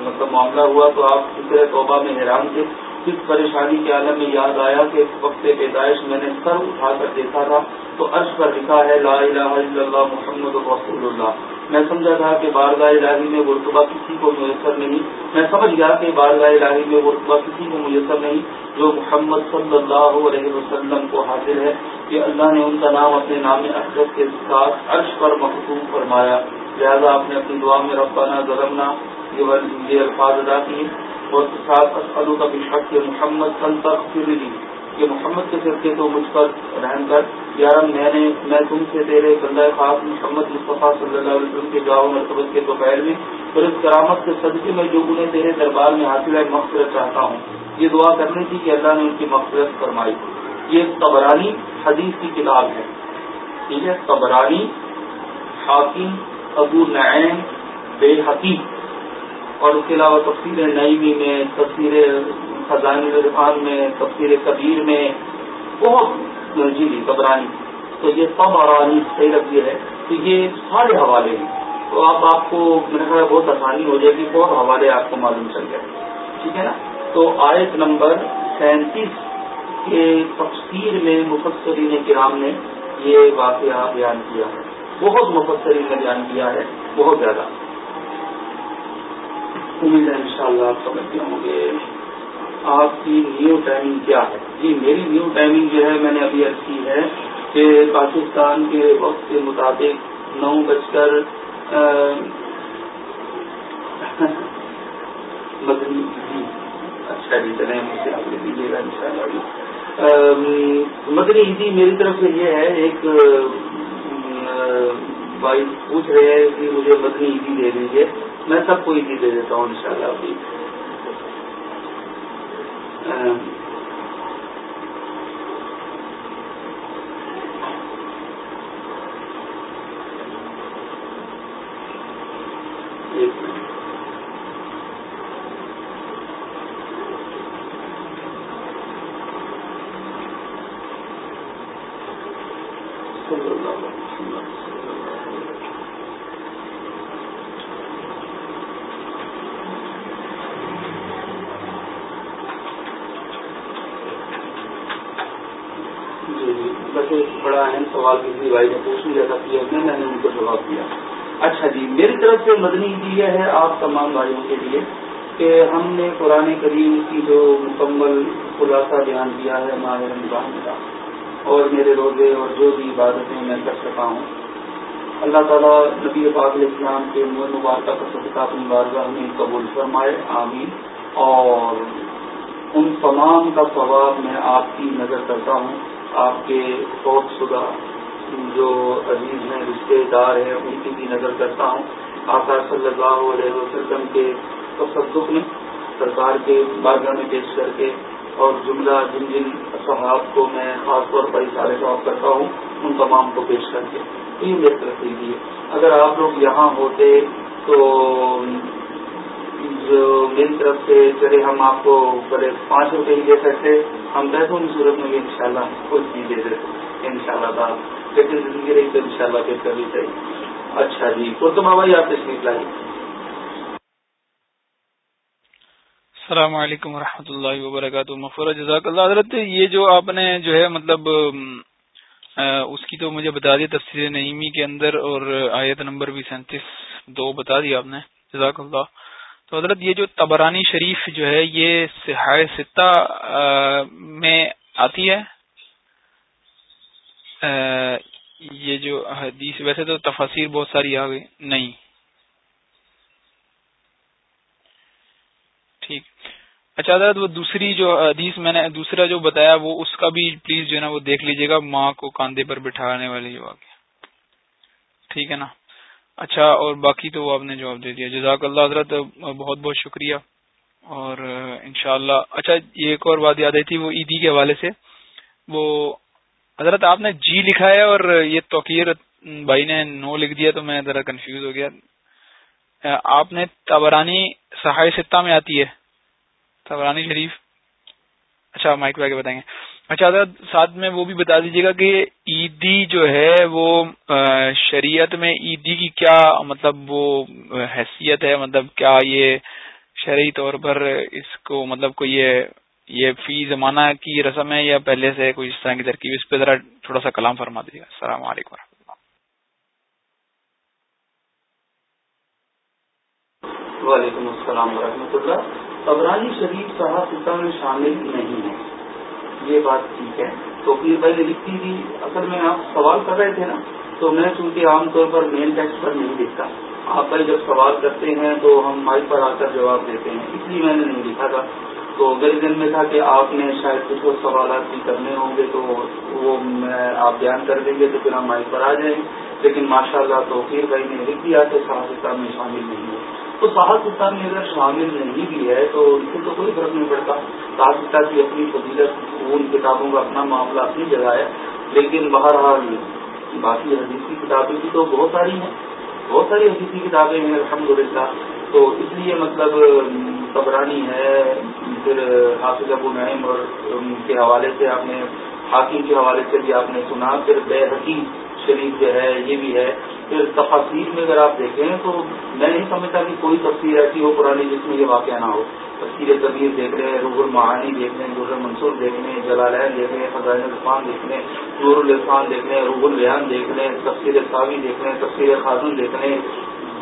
Speaker 1: مطلب معاملہ ہوا تو آپ فکر توبہ میں حیران تھے۔ کس پریشانی کے عالم میں یاد آیا کہ وقت پیدائش میں نے سر اٹھا کر دیکھا تھا۔ تو عرش پر لکھا ہے، لا الہ الا اللہ محمد رسول اللہ۔ میں سمجھا تھا کہ بارگاہ الہی میں رتبہ کسی کو میسر نہیں۔ میں سمجھ گیا کہ بارگاہ الہی میں رتبہ کسی کو میسر نہیں، جو محمد صلی اللہ علیہ وسلم کو حاصل ہے۔ کہ اللہ نے ان کا نام اپنے نام اکثر کے ساتھ عرش پر مخصوص فرمایا۔ لہذا آپ نے اپنی دعا میں ربانہ ضرمنا یہ الفاظ ادا کیے۔ اور ساتھ اسلو کا بھی شک کہ محمد سن تک کہ محمد کے سر تو مجھ پر رہن کر۔ یار میں نے میں تم سے تیرے بندہ خاص محمد مصطفیٰ صلی اللہ علیہ وسلم کے گاؤں مرتبت کے دوپہر میں پھر اس کرامت کے صدقے میں جو انہیں تیرے دربار میں حاصل ہے، مغفرت چاہتا ہوں۔ یہ دعا کرنی تھی کہ اللہ نے ان کی مغفرت فرمائی۔ یہ قبرانی حدیث کی کتاب ہے۔ ٹھیک ہے؟ قبرانی حاکم ابو نعیم بے حقیق۔ اور اس کے علاوہ تفصیل نئی میں تفصیل خزان الرفان میں تفصیل کبیر میں، بہت جی جی قبرانی تو یہ سب ارانی صحیح لگتی ہے تو یہ سارے حوالے ہیں۔ تو اب آپ کو میرے خیال بہت آسانی ہو جائے گی، بہت حوالے آپ کو معلوم چل جائے ٹھیک ہے نا؟ تو آیت نمبر سینتیس کے تفصیل میں مفسرین کرام نے یہ واقعہ بیان کیا ہے۔ بہت مفسرین نے بیان کیا ہے، بہت زیادہ۔ امید ہے انشاءاللہ آپ سمجھتے ہوں گے۔ آپ کی نیو ٹائمنگ کیا ہے؟ جی میری نیو ٹائمنگ جو ہے، میں نے ابھی عرض کی ہے کہ پاکستان کے وقت کے مطابق نو بج کر جی، اچھا جی چلیں مجھ سے آپ دیجیے گا ان شاء اللہ جی۔ مدنی عیدی میری طرف سے یہ ہے، ایک بھائی پوچھ رہے ہیں کہ مجھے مدنی عیدی دے دیجیے۔ میں سب کو عیدی دے دیتا ہوں ان شاء اللہ طرف سے مدنی جی یہ ہے آپ تمام بھائیوں کے لیے کہ ہم نے قرآن کریم کی جو مکمل خلاصہ بیان کیا ہے ماہر رمضان کا اور میرے روزے اور جو بھی عبادتیں میں کر سکا ہوں۔ اللہ تعالیٰ نبی پاک علیہ السلام کے مبارکہ کا صدقہ اپنی بارگاہ میں قبول فرمائے، آمین۔ اور ان تمام کا ثواب میں آپ کی نظر کرتا ہوں۔ آپ کے فوج شدہ جو عزیز ہیں رشتے دار ہیں، ان کی بھی نظر کرتا ہوں۔ آقا صلی اللہ علیہ وسلم کے تصدق میں سرکار کے بارگاہ میں پیش کر کے اور جملہ جن جن صحاب کو میں خاص طور پر اشارے جواب کرتا ہوں، ان تمام کو پیش کر کے۔ یہ میری طرف سے اگر آپ لوگ یہاں ہوتے تو جو میری طرف سے چلے، ہم آپ کو بڑے پانچ روپے ہی دے سکتے۔ ہم پیسوں کی صورت میں بھی ان شاء اللہ کچھ بھی دے دیتے ان شاء اللہ لیکن زندگی رہی تو ان شاء اللہ پھر کرنی چاہیے اچھا جی قرطمہ بھائی آپ تشریف لائیے
Speaker 2: السلام علیکم و اللہ وبرکاتہ۔ مفور جزاک اللہ۔ حضرت، یہ جو آپ نے جو ہے مطلب اس کی تو مجھے بتا دیا تفصیل نعیمی کے اندر اور آیت نمبر بھی سینتیس دو بتا دیا آپ نے۔ جزاک اللہ۔ تو حضرت، یہ جو تبرانی شریف جو ہے، یہ سہائے ستہ میں آتی ہے؟ یہ جو حدیث، ویسے تو تفاصیر بہت ساری آ گئی، نہیں۔ ٹھیک۔ اچھا حضرت، وہ دوسری جو حدیث میں نے، دوسرا جو بتایا، وہ اس کا بھی پلیز جو ہے نا، وہ دیکھ لیجیے گا، ماں کو کاندھے پر بٹھانے والی جو آگے ٹھیک ہے نا۔ اچھا اور باقی تو وہ آپ نے جواب دے دیا۔ جزاک اللہ حضرت، بہت بہت شکریہ۔ اور انشاءاللہ اللہ اچھا یہ ایک اور بات یاد آئی تھی، وہ عیدی کے حوالے سے۔ وہ حضرت آپ نے جی لکھا ہے اور یہ توقیر بھائی نے نو لکھ دیا تو میں ذرا کنفیوز ہو گیا۔ آپ نے تبرانی سہائے ستہ میں آتی ہے، تبرانی شریف۔ اچھا مائک پہ کے بتائیں گے۔ اچھا حضرت ساتھ میں وہ بھی بتا دیجیے گا کہ عیدی جو ہے وہ شریعت میں عیدی کی کیا مطلب وہ حیثیت ہے؟ مطلب کیا یہ شرعی طور پر اس کو مطلب کوئی یہ یہ فی زمانہ کی رسم ہے یا پہلے سے کوئی اس طرح کی ترکیب؟ اس پہ ذرا تھوڑا سا کلام فرما دیجیے۔ گا السلام علیکم و
Speaker 1: اللہ۔ وعلیکم السلام ورحمۃ اللہ۔ قبرانی شریف صاحب میں شامل نہیں ہے یہ بات ٹھیک ہے۔ تو پھر پہلے لکھتی تھی۔ اصل میں آپ سوال کر رہے تھے نا، تو میں چونکہ عام طور پر مین ٹیکسٹ پر نہیں لکھتا آپ پہلے جب سوال کرتے ہیں تو ہم مائک پر آ کر جواب دیتے ہیں۔ اس لیے میں نے نہیں لکھا تھا۔ تو میرے دن میں تھا کہ آپ نے شاید کچھ اور سوالات بھی کرنے ہوں گے تو وہ میں آپ بیان کر دیں گے تو پھر ہم مائک پر آ جائیں۔ لیکن ماشاء اللہ تو پھر بھائی نے لکھ دیا کہ صاحب میں شامل نہیں ہوں۔ تو صاحب میں اگر شامل نہیں بھی ہے تو اس سے تو کوئی فرق نہیں پڑتا۔ صاحب کی اپنی فضیلت ان کتابوں کا اپنا معاملہ اپنی جگہ ہے۔ لیکن بہرحال باقی حدیثی کتابیں بھی تو بہت ساری ہیں۔ بہت ساری حدیثی کتابیں ہیں الحمد تو اس لیے مطلب قبرانی ہے، پھر حافظ ابو نعیم اور کے حوالے سے آپ نے، حاکم کے حوالے سے بھی آپ نے سنا، پھر بے حقیق شریف جو ہے، یہ بھی ہے۔ پھر تفاصیر میں اگر آپ دیکھیں تو میں نہیں سمجھتا کہ کوئی تفصیل ایسی ہو پرانی جس میں یہ واقعہ نہ ہو۔ تفصیل کبیر دیکھ رہے ہیں، روح المعانی دیکھ رہے ہیں ڈر منصور دیکھ رہے ہیں جلالین دیکھ رہے ہیں فضائن الرفان دیکھ رہے ہیں، نور الرفان دیکھ رہے ہیں، روح الریان دیکھ رہے ہیں تفصیل صاوی دیکھ رہے ہیں تفصیل خاتون دیکھ رہے ہیں۔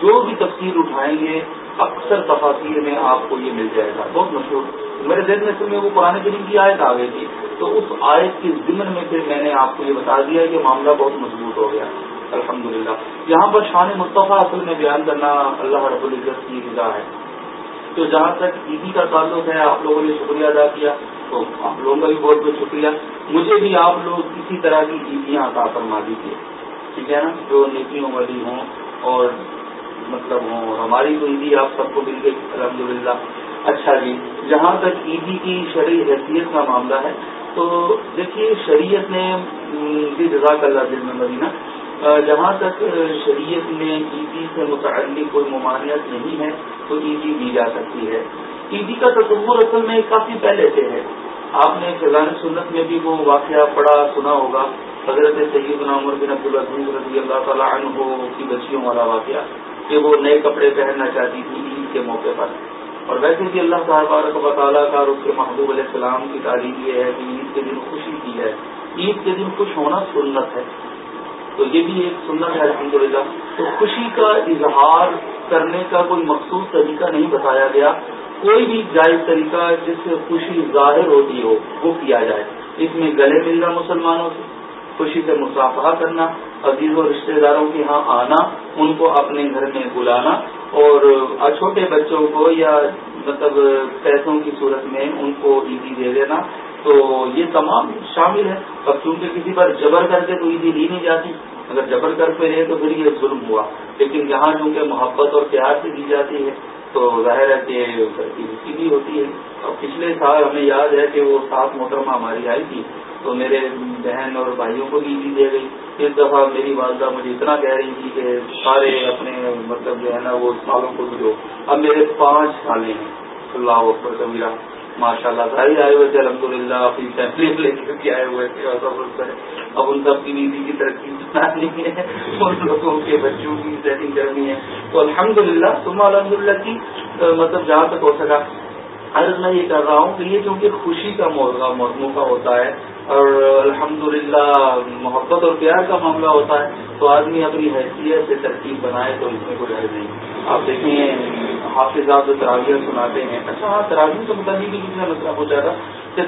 Speaker 1: جو بھی تفصیل اٹھائیں گے اکثر تفاصیر میں آپ کو یہ مل جائے گا۔ بہت مشہور۔ میرے ذہن میں میں وہ پرانے کریم کی آیت آ گئی تھی۔ تو اس آیت کی ضمن میں پھر میں نے آپ کو یہ بتا دیا کہ معاملہ بہت مضبوط ہو گیا۔ الحمدللہ۔ یہاں پر شان مصطفیٰ اصل میں بیان کرنا اللہ رب العزت کی رضا ہے۔ تو جہاں تک عیدی کا تعلق ہے، آپ لوگوں نے شکریہ ادا کیا۔ تو آپ لوگوں کا بھی بہت بہت شکریہ۔ مجھے بھی آپ لوگ اسی طرح کی عیدیاں عطا فرما دیجیے ٹھیک ہے نا؟ جو نیکیوں والی ہوں اور مطلب ہوں، ہماری تو عیدی آپ سب کو مل گئی الحمد اچھا جی جہاں تک عیدی کی شرعی حیثیت کا معاملہ ہے، تو دیکھیے، شریعت نے جی جزاک اللہ دل میں مدینہ جہاں تک شریعت میں عیدی سے متعلق کوئی ممانعت نہیں ہے، تو عیدی دی جا سکتی ہے۔ عیدی کا تصور اصل میں کافی پہلے سے ہے۔ آپ نے فضان سنت میں بھی وہ واقعہ پڑا سنا ہوگا، حضرت سیدنا عمر بن عبد العزیز رضی اللہ تعالیٰ عنہ کی بچیوں والا واقعہ۔ کہ وہ نئے کپڑے پہننا چاہتی تھی عید کے موقع پر۔ اور ویسے بھی اللہ تعالیٰ و تعالیٰ کا رخ محبوب علیہ السلام کی تعلیم یہ ہے کہ عید کے دن خوشی کی ہے۔ عید کے دن خوش ہونا سنت ہے۔ تو یہ بھی ایک سنت ہے، الحمدللہ۔ تو خوشی کا اظہار کرنے کا کوئی مخصوص طریقہ نہیں بتایا گیا۔ کوئی بھی جائز طریقہ جس سے خوشی ظاہر ہوتی ہو، وہ کیا جائے۔ اس میں گلے ملنا مسلمانوں سے، خوشی سے مسافہ کرنا، عزیز و رشتہ داروں کے ہاں آنا ان کو اپنے گھر میں بلانا اور چھوٹے بچوں کو یا مطلب پیسوں کی صورت میں ان کو عیدی دے دینا۔ تو یہ تمام شامل ہے۔ اب چونکہ کسی پر جبر کر کے تو عیدی دی نہیں جاتی، اگر جبر کر کے لے تو پھر یہ ظلم ہوا۔ لیکن یہاں چونکہ محبت اور پیار سے دی جاتی ہے، تو ظاہر ہے کہ کی بھی ہوتی ہے۔ اور پچھلے سال ہمیں یاد ہے کہ وہ سات محترمہ ہماری آئی تھی۔ تو میرے بہن اور بھائیوں کو بھی دی گئی۔ اس دفعہ میری والدہ مجھے اتنا کہہ رہی تھی کہ سارے اپنے مطلب جو ہے نا وہ سالوں کو بھی دو اب میرے پانچ سالیں ہیں۔ اللہ اکبر کبیرہ۔ ماشاء اللہ ساری آئے ہوئے تھے الحمد للہ اپنی فیملی لے کر کے آئے ہوئے تھے۔ اب ان سب کی نیتی کی ترقی بنانی ہے۔ ان لوگوں کے بچوں کی سیٹنگ کرنی ہے۔ تو الحمد للہ تم الحمد للہ کی مطلب جہاں تک ہو سکا۔ عرض میں یہ کر رہا ہوں کہ یہ کیونکہ خوشی کا موقع ہوتا ہے۔ اور الحمدللہ محبت اور پیار کا معاملہ ہوتا ہے تو آدمی اپنی حیثیت سے ترکیب بنائے تو اس میں کوئی حرض نہیں۔ آپ دیکھیں، حافظ آپ جو تراویہ سناتے ہیں اچھا ہاں تراوی سے متعلق بھی کسی نے مسئلہ پوچھا تھا کہ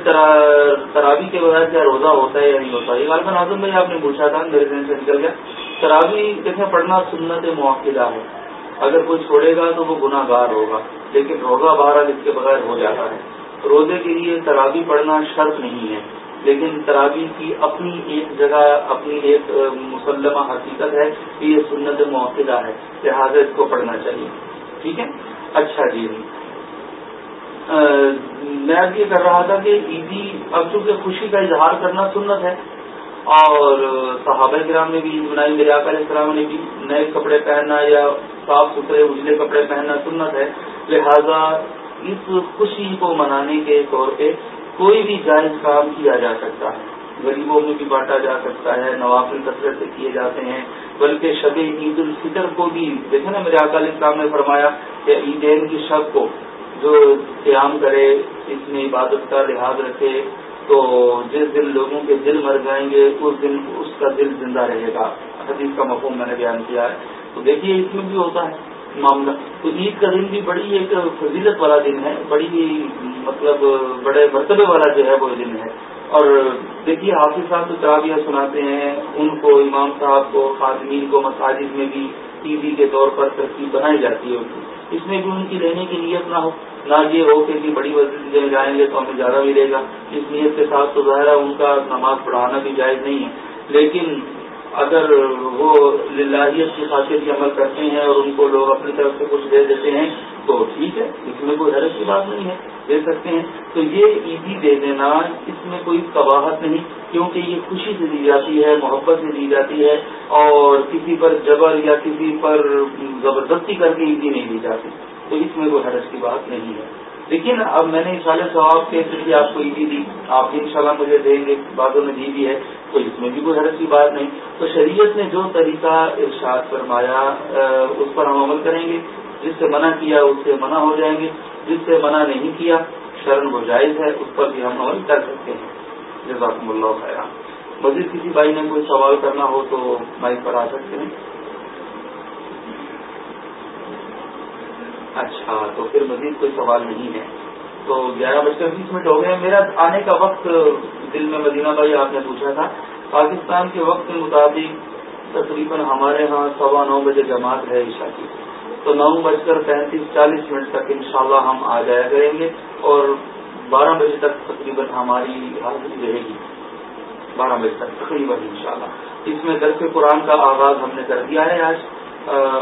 Speaker 1: تراوی کے بغیر کیا روزہ ہوتا ہے یا نہیں ہوتا؟ یہ غالباً اعظم بھائی آپ نے پوچھا تھا میرے دن سے نکل گیا۔ تراوی دیکھیں، پڑھنا سنت معاقدہ ہے۔ اگر کوئی چھوڑے گا تو وہ گناہ گار ہوگا، لیکن روزہ بہرحال اس کے بغیر ہو جاتا ہے۔ روزے کے لیے تراوی پڑھنا شرط نہیں ہے۔ لیکن تراوی کی اپنی ایک جگہ، اپنی ایک مسلمہ حقیقت ہے کہ یہ سنت موقع ہے، لہٰذا اس کو پڑھنا چاہیے۔ ٹھیک ہے؟ اچھا جی۔ میں اب یہ کر رہا تھا کہ عیدی، اب چونکہ خوشی کا اظہار کرنا سنت ہے، اور صحابہ کرام نے بھی عید بنائی میرے علیہ السلام نے بھی نئے کپڑے پہننا یا صاف ستھرے، اجلے کپڑے پہننا سنت ہے۔ لہذا اس خوشی کو منانے کے طور پہ کوئی بھی جائز کام کیا جا سکتا ہے۔ غریبوں میں بھی بانٹا جا سکتا ہے، نوافل کثرت سے کیے جاتے ہیں۔ بلکہ شب عید الفطر کو بھی دیکھیں نا، میرے اکال اسلام نے فرمایا کہ عیدین کی شب کو جو قیام کرے، اس میں عبادت کا لحاظ رکھے، تو جس دن لوگوں کے دل مر جائیں گے، اس دن اس کا دل زندہ رہے گا۔ حدیث کا مفہوم میں نے بیان کیا ہے۔ تو دیکھیے، اس میں بھی ہوتا ہے۔ معاملہ۔ تو عید کا دن بھی بڑی ایک فضیلت والا دن ہے، بڑی مطلب بڑے مرتبے والا جو ہے وہ دن ہے۔ اور دیکھیے، حافظ صاحب جو ترابیاں سناتے ہیں، ان کو، امام صاحب کو خاطمین کو مساجد میں بھی ٹی وی کے طور پر ترکیب بنائی جاتی ہے۔ اس میں بھی ان کی لینے کی نیت نہ ہو، نہ یہ ہو کہ جی بڑی وزیر جائیں گے تو ہمیں زیادہ ملے گا۔ اس نیت کے ساتھ تو ظاہرہ ان کا نماز پڑھانا بھی جائز نہیں ہے۔ لیکن اگر وہ للہیت کی خاصیت عمل کرتے ہیں اور ان کو لوگ اپنی طرف سے کچھ دے دیتے ہیں، تو ٹھیک ہے، اس میں کوئی حرض کی بات نہیں ہے، دے سکتے ہیں۔ تو یہ عیدی دے دینا، اس میں کوئی قباحت نہیں، کیونکہ یہ خوشی سے دی جاتی ہے، محبت سے دی جاتی ہے، اور کسی پر جبر یا کسی پر زبردستی کر کے عیدی نہیں دی جاتی۔ تو اس میں کوئی حرض کی بات نہیں ہے۔ لیکن اب میں نے سارے ثواب کے ذریعے آپ کو عیدی دی، آپ ان شاء اللہ مجھے دیں گے، باتوں میں دی بھی ہے، تو اس میں بھی کوئی حرض کی بات نہیں۔ تو شریعت نے جو طریقہ ارشاد فرمایا اس پر ہم عمل کریں گے، جس سے منع کیا اس سے منع ہو جائیں گے، جس سے منع نہیں کیا شرم و جائز ہے، اس پر بھی ہم عمل کر سکتے ہیں۔ جزاکم اللہ خیر مزید کسی بھائی نے کوئی سوال کرنا ہو تو مائک پر آ سکتے ہیں۔ اچھا تو پھر مزید کوئی سوال نہیں ہے۔ تو گیارہ بج کر بیس منٹ ہو گئے میرا آنے کا وقت دل میں مدینہ بھائی، آپ نے پوچھا تھا۔ پاکستان کے وقت کے مطابق تقریباً ہمارے ہاں سوا نو بجے جماعت ہے عشاء کی۔ تو نو بج کر پینتیس چالیس منٹ تک انشاءاللہ ہم آ جایا کریں گے اور بارہ بجے تک تقریباً ہماری حاضری رہے گی۔ بارہ بجے تک تقریباً انشاءاللہ۔ اس میں درس قرآن کا آغاز ہم نے کر دیا ہے آج۔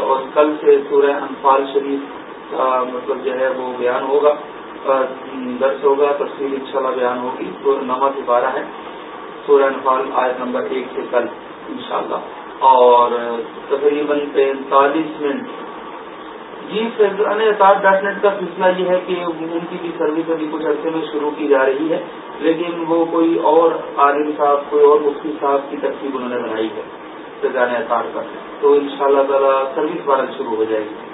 Speaker 1: اور کل سے سورہ انفال شریف مطلب جو ہے وہ بیان ہوگا درس ہوگا تصویر انشاءاللہ بیان ہوگی تو نمک بارہ ہے، سورہ انفال، آیت نمبر ایک سے کل، انشاءاللہ۔ اور تقریباً پینتالیس منٹ۔ جی سات دس منٹ کا سلسلہ یہ ہے کہ ان کی بھی سروس ابھی کچھ عرصے میں شروع کی جا رہی ہے، لیکن وہ کوئی اور عالم صاحب، کوئی اور مفتی صاحب کی ترکیب انہوں نے بنائی ہے سزان اطار کا تو ان شاء اللہ تعالیٰ سروس بارہ شروع ہو جائے گی۔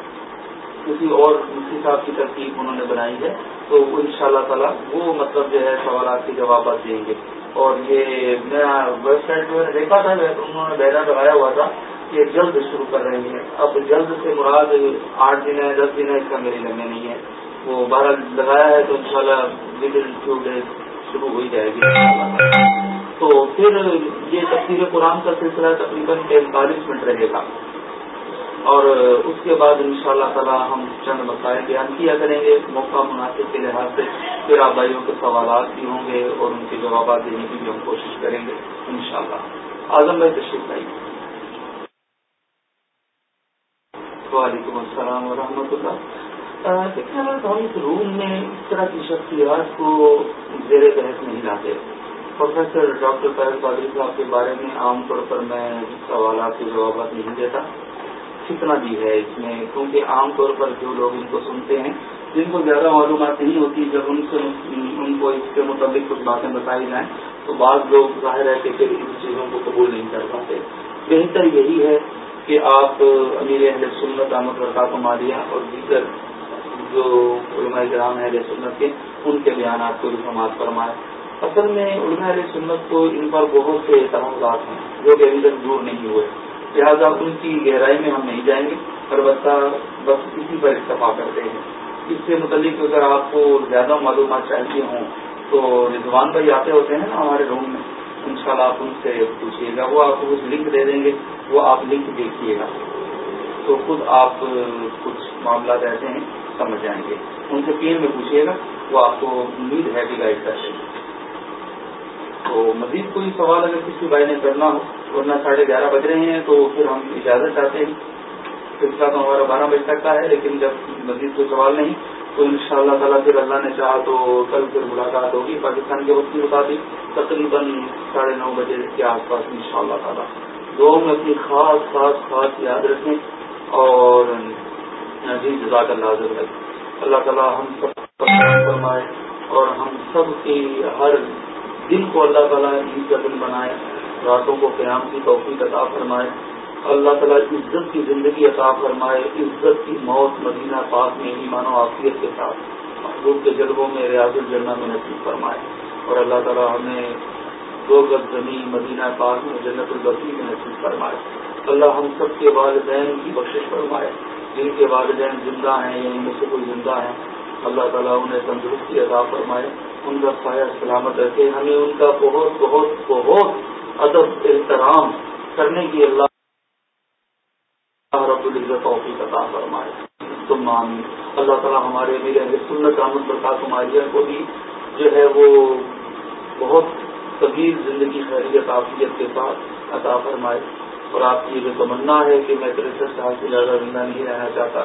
Speaker 1: کسی اور مفتی صاحب کی ترکیب انہوں نے بنائی ہے۔ تو ان شاء اللہ تعالیٰ وہ مطلب جو ہے سوالات کے جوابات دیں گے۔ اور یہ میں ویب سائٹ جو ہے دیکھا تھا انہوں نے بیان لگایا ہوا تھا کہ جلد شروع کر رہے ہیں۔ اب جلد سے مراد آٹھ دن ہے، دس دن ہے، اس کا میری لمبے نہیں ہے۔ وہ بارہ لگایا ہے تو انشاءاللہ ود ان ٹو ڈیز شروع ہو ہی جائے گی۔ تو پھر یہ تفصیل قرآن کا سلسلہ تقریباً پینتالیس منٹ رہے گا۔ اور اس کے بعد ان شاء اللہ تعالیٰ ہم چند مسائل بیان کیا کریں گے، موقع مناسب کے لحاظ سے، پھر آپ بھائیوں کے سوالات بھی ہوں گے اور ان کے جوابات دینے کی بھی ہم کوشش کریں گے ان شاء اللہ اعظم بھائی، تشریف بھائی وعلیکم السلام ورحمۃ اللہ دیکھیں ہم اس روم میں اس طرح کی شخصیات کو زیر بحث نہیں لاتے۔ پروفیسر ڈاکٹر طاہر قادری صاحب کے بارے میں عام طور پر میں سوالات کے جوابات نہیں دیتا۔ کتنا بھی ہے اس میں، کیونکہ عام طور پر جو لوگ ان کو سنتے ہیں، جن کو زیادہ معلومات نہیں ہوتی، جب ان سے، ان کو اس کے متعلق کچھ باتیں بتائی جائیں، تو بعض لوگ ظاہر ہے کہ پھر ان چیزوں کو قبول نہیں کر پاتے۔ بہتر یہی ہے کہ آپ امیر اہل سنت احمد برکات مالیہ اور دیگر جو علماء کرام اہل سنت کے، ان کے بیانات کو بھی سماعت فرمائے اصل میں علماء اہل سنت کو ان پر بہت سے اعتراضات ہیں، جو کہ ابھی تک دور نہیں ہوئے۔ لہٰذا ان کی گہرائی میں ہم نہیں جائیں گے البتہ بس اسی پر اتفاق کرتے ہیں۔ اس سے متعلق اگر آپ کو زیادہ معلومات چاہیے ہوں تو رضوان بھائی آتے ہوتے ہیں نا ہمارے روم میں۔ ان شاء اللہ آپ ان سے پوچھیے گا۔ وہ آپ کو کچھ لنک دے دیں گے۔ وہ آپ لنک دیکھیے گا۔ تو خود آپ کچھ معاملات ایسے ہیں، سمجھ جائیں گے۔ ان سے پی میں پوچھیے گا۔ وہ آپ کو امید ہے کہ گائڈ کر دیں گے تو مزید کوئی سوال اگر کسی بھائی نے کرنا ہو، ورنہ ساڑھے گیارہ بج رہے ہیں، تو پھر ہم اجازت چاہتے ہیں۔ سلسلہ تو ہمارا بارہ بجے تک کا ہے، لیکن جب مزید کوئی سوال نہیں، تو ان شاء اللہ تعالیٰ پھر اللہ نے چاہا تو کل پھر ملاقات ہوگی۔ پاکستان کے وقت کے مطابق تقریباً ساڑھے نو بجے کے آس پاس ان شاء اللہ تعالیٰ۔ دو میں اپنی خاص خاص خاص یاد رکھیں اور جی جزاک اللہ حضرت اللہ تعالیٰ ہم سب فرمائے اور ہم سب کی ہر دن کو اللہ تعالیٰ عید کا دن بنائے، راتوں کو قیام کی توفیق عطا فرمائے۔ اللہ تعالیٰ عزت کی زندگی عطا فرمائے، عزت کی موت مدینہ پاک میں ایمان و عافیت کے ساتھ محبوب کے جلبوں میں ریاض الجنہ میں نصیب فرمائے۔ اور اللہ تعالیٰ ہمیں دو گز زمین مدینہ پاک میں جنت البقی میں نصیب فرمائے۔ اللہ ہم سب کے والدین کی بخش فرمائے۔ جن کے والدین زندہ ہیں یا ان میں سے کوئی زندہ ہیں، اللہ تعالیٰ انہیں تندرستی عطا فرمائے۔ ان کا سایہ سلامت رکھے۔ ہمیں ان کا بہت بہت بہت ادب، احترام کرنے کی اللہ رب العزت توفیق عطا فرمائے۔ تم اللہ تعالیٰ ہمارے میرے سنت احمد برکات مالیہ کو بھی جو ہے وہ بہت طویل زندگی خیریت، عافیت کے ساتھ عطا فرمائے۔ اور آپ کی یہ جو تمنا ہے کہ میں تریسٹھ سال سے زیادہ زندہ نہیں رہنا چاہتا۔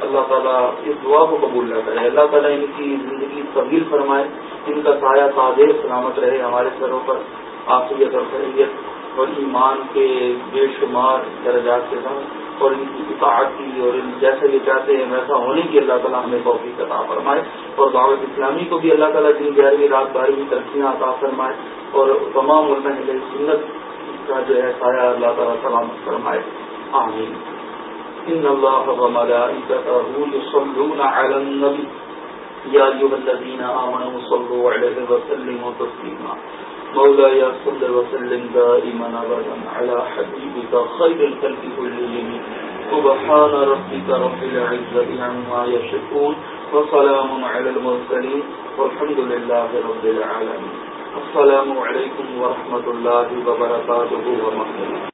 Speaker 1: اللہ تعالیٰ اس دعا کو قبول نہ کرے۔ اللہ تعالیٰ ان کی زندگی طویل فرمائے۔ ان کا سایہ تازہ سلامت رہے ہمارے سروں پر آفیت اور خیریت اور ایمان کے بے شمار درجات کے ساتھ اور ان کی اطاعتی اور ان جیسے یہ چاہتے ہیں ویسا ہونے کی اللہ تعالیٰ ہمیں توفیق عطا فرمائے اور دعوت اسلامی کو بھی اللہ تعالیٰ دن گیارہویں رات بارہویں ترقیاں عطا فرمائے اور تمام علم سنت کا جو ہے سایہ اللہ تعالیٰ سلامت فرمائے. آمین. إن الله يا أيها الذين آمنوا صلوا عليه وسلموا تسليما. مولاي صل وسلم دائما أبدا على حبيبك خير الخلق كلهم. سبحان ربك رب العزة عما يشكون وسلام على المرسلين والحمد لله رب العالمين. السلام عليكم ورحمة الله وبركاته ومغفرته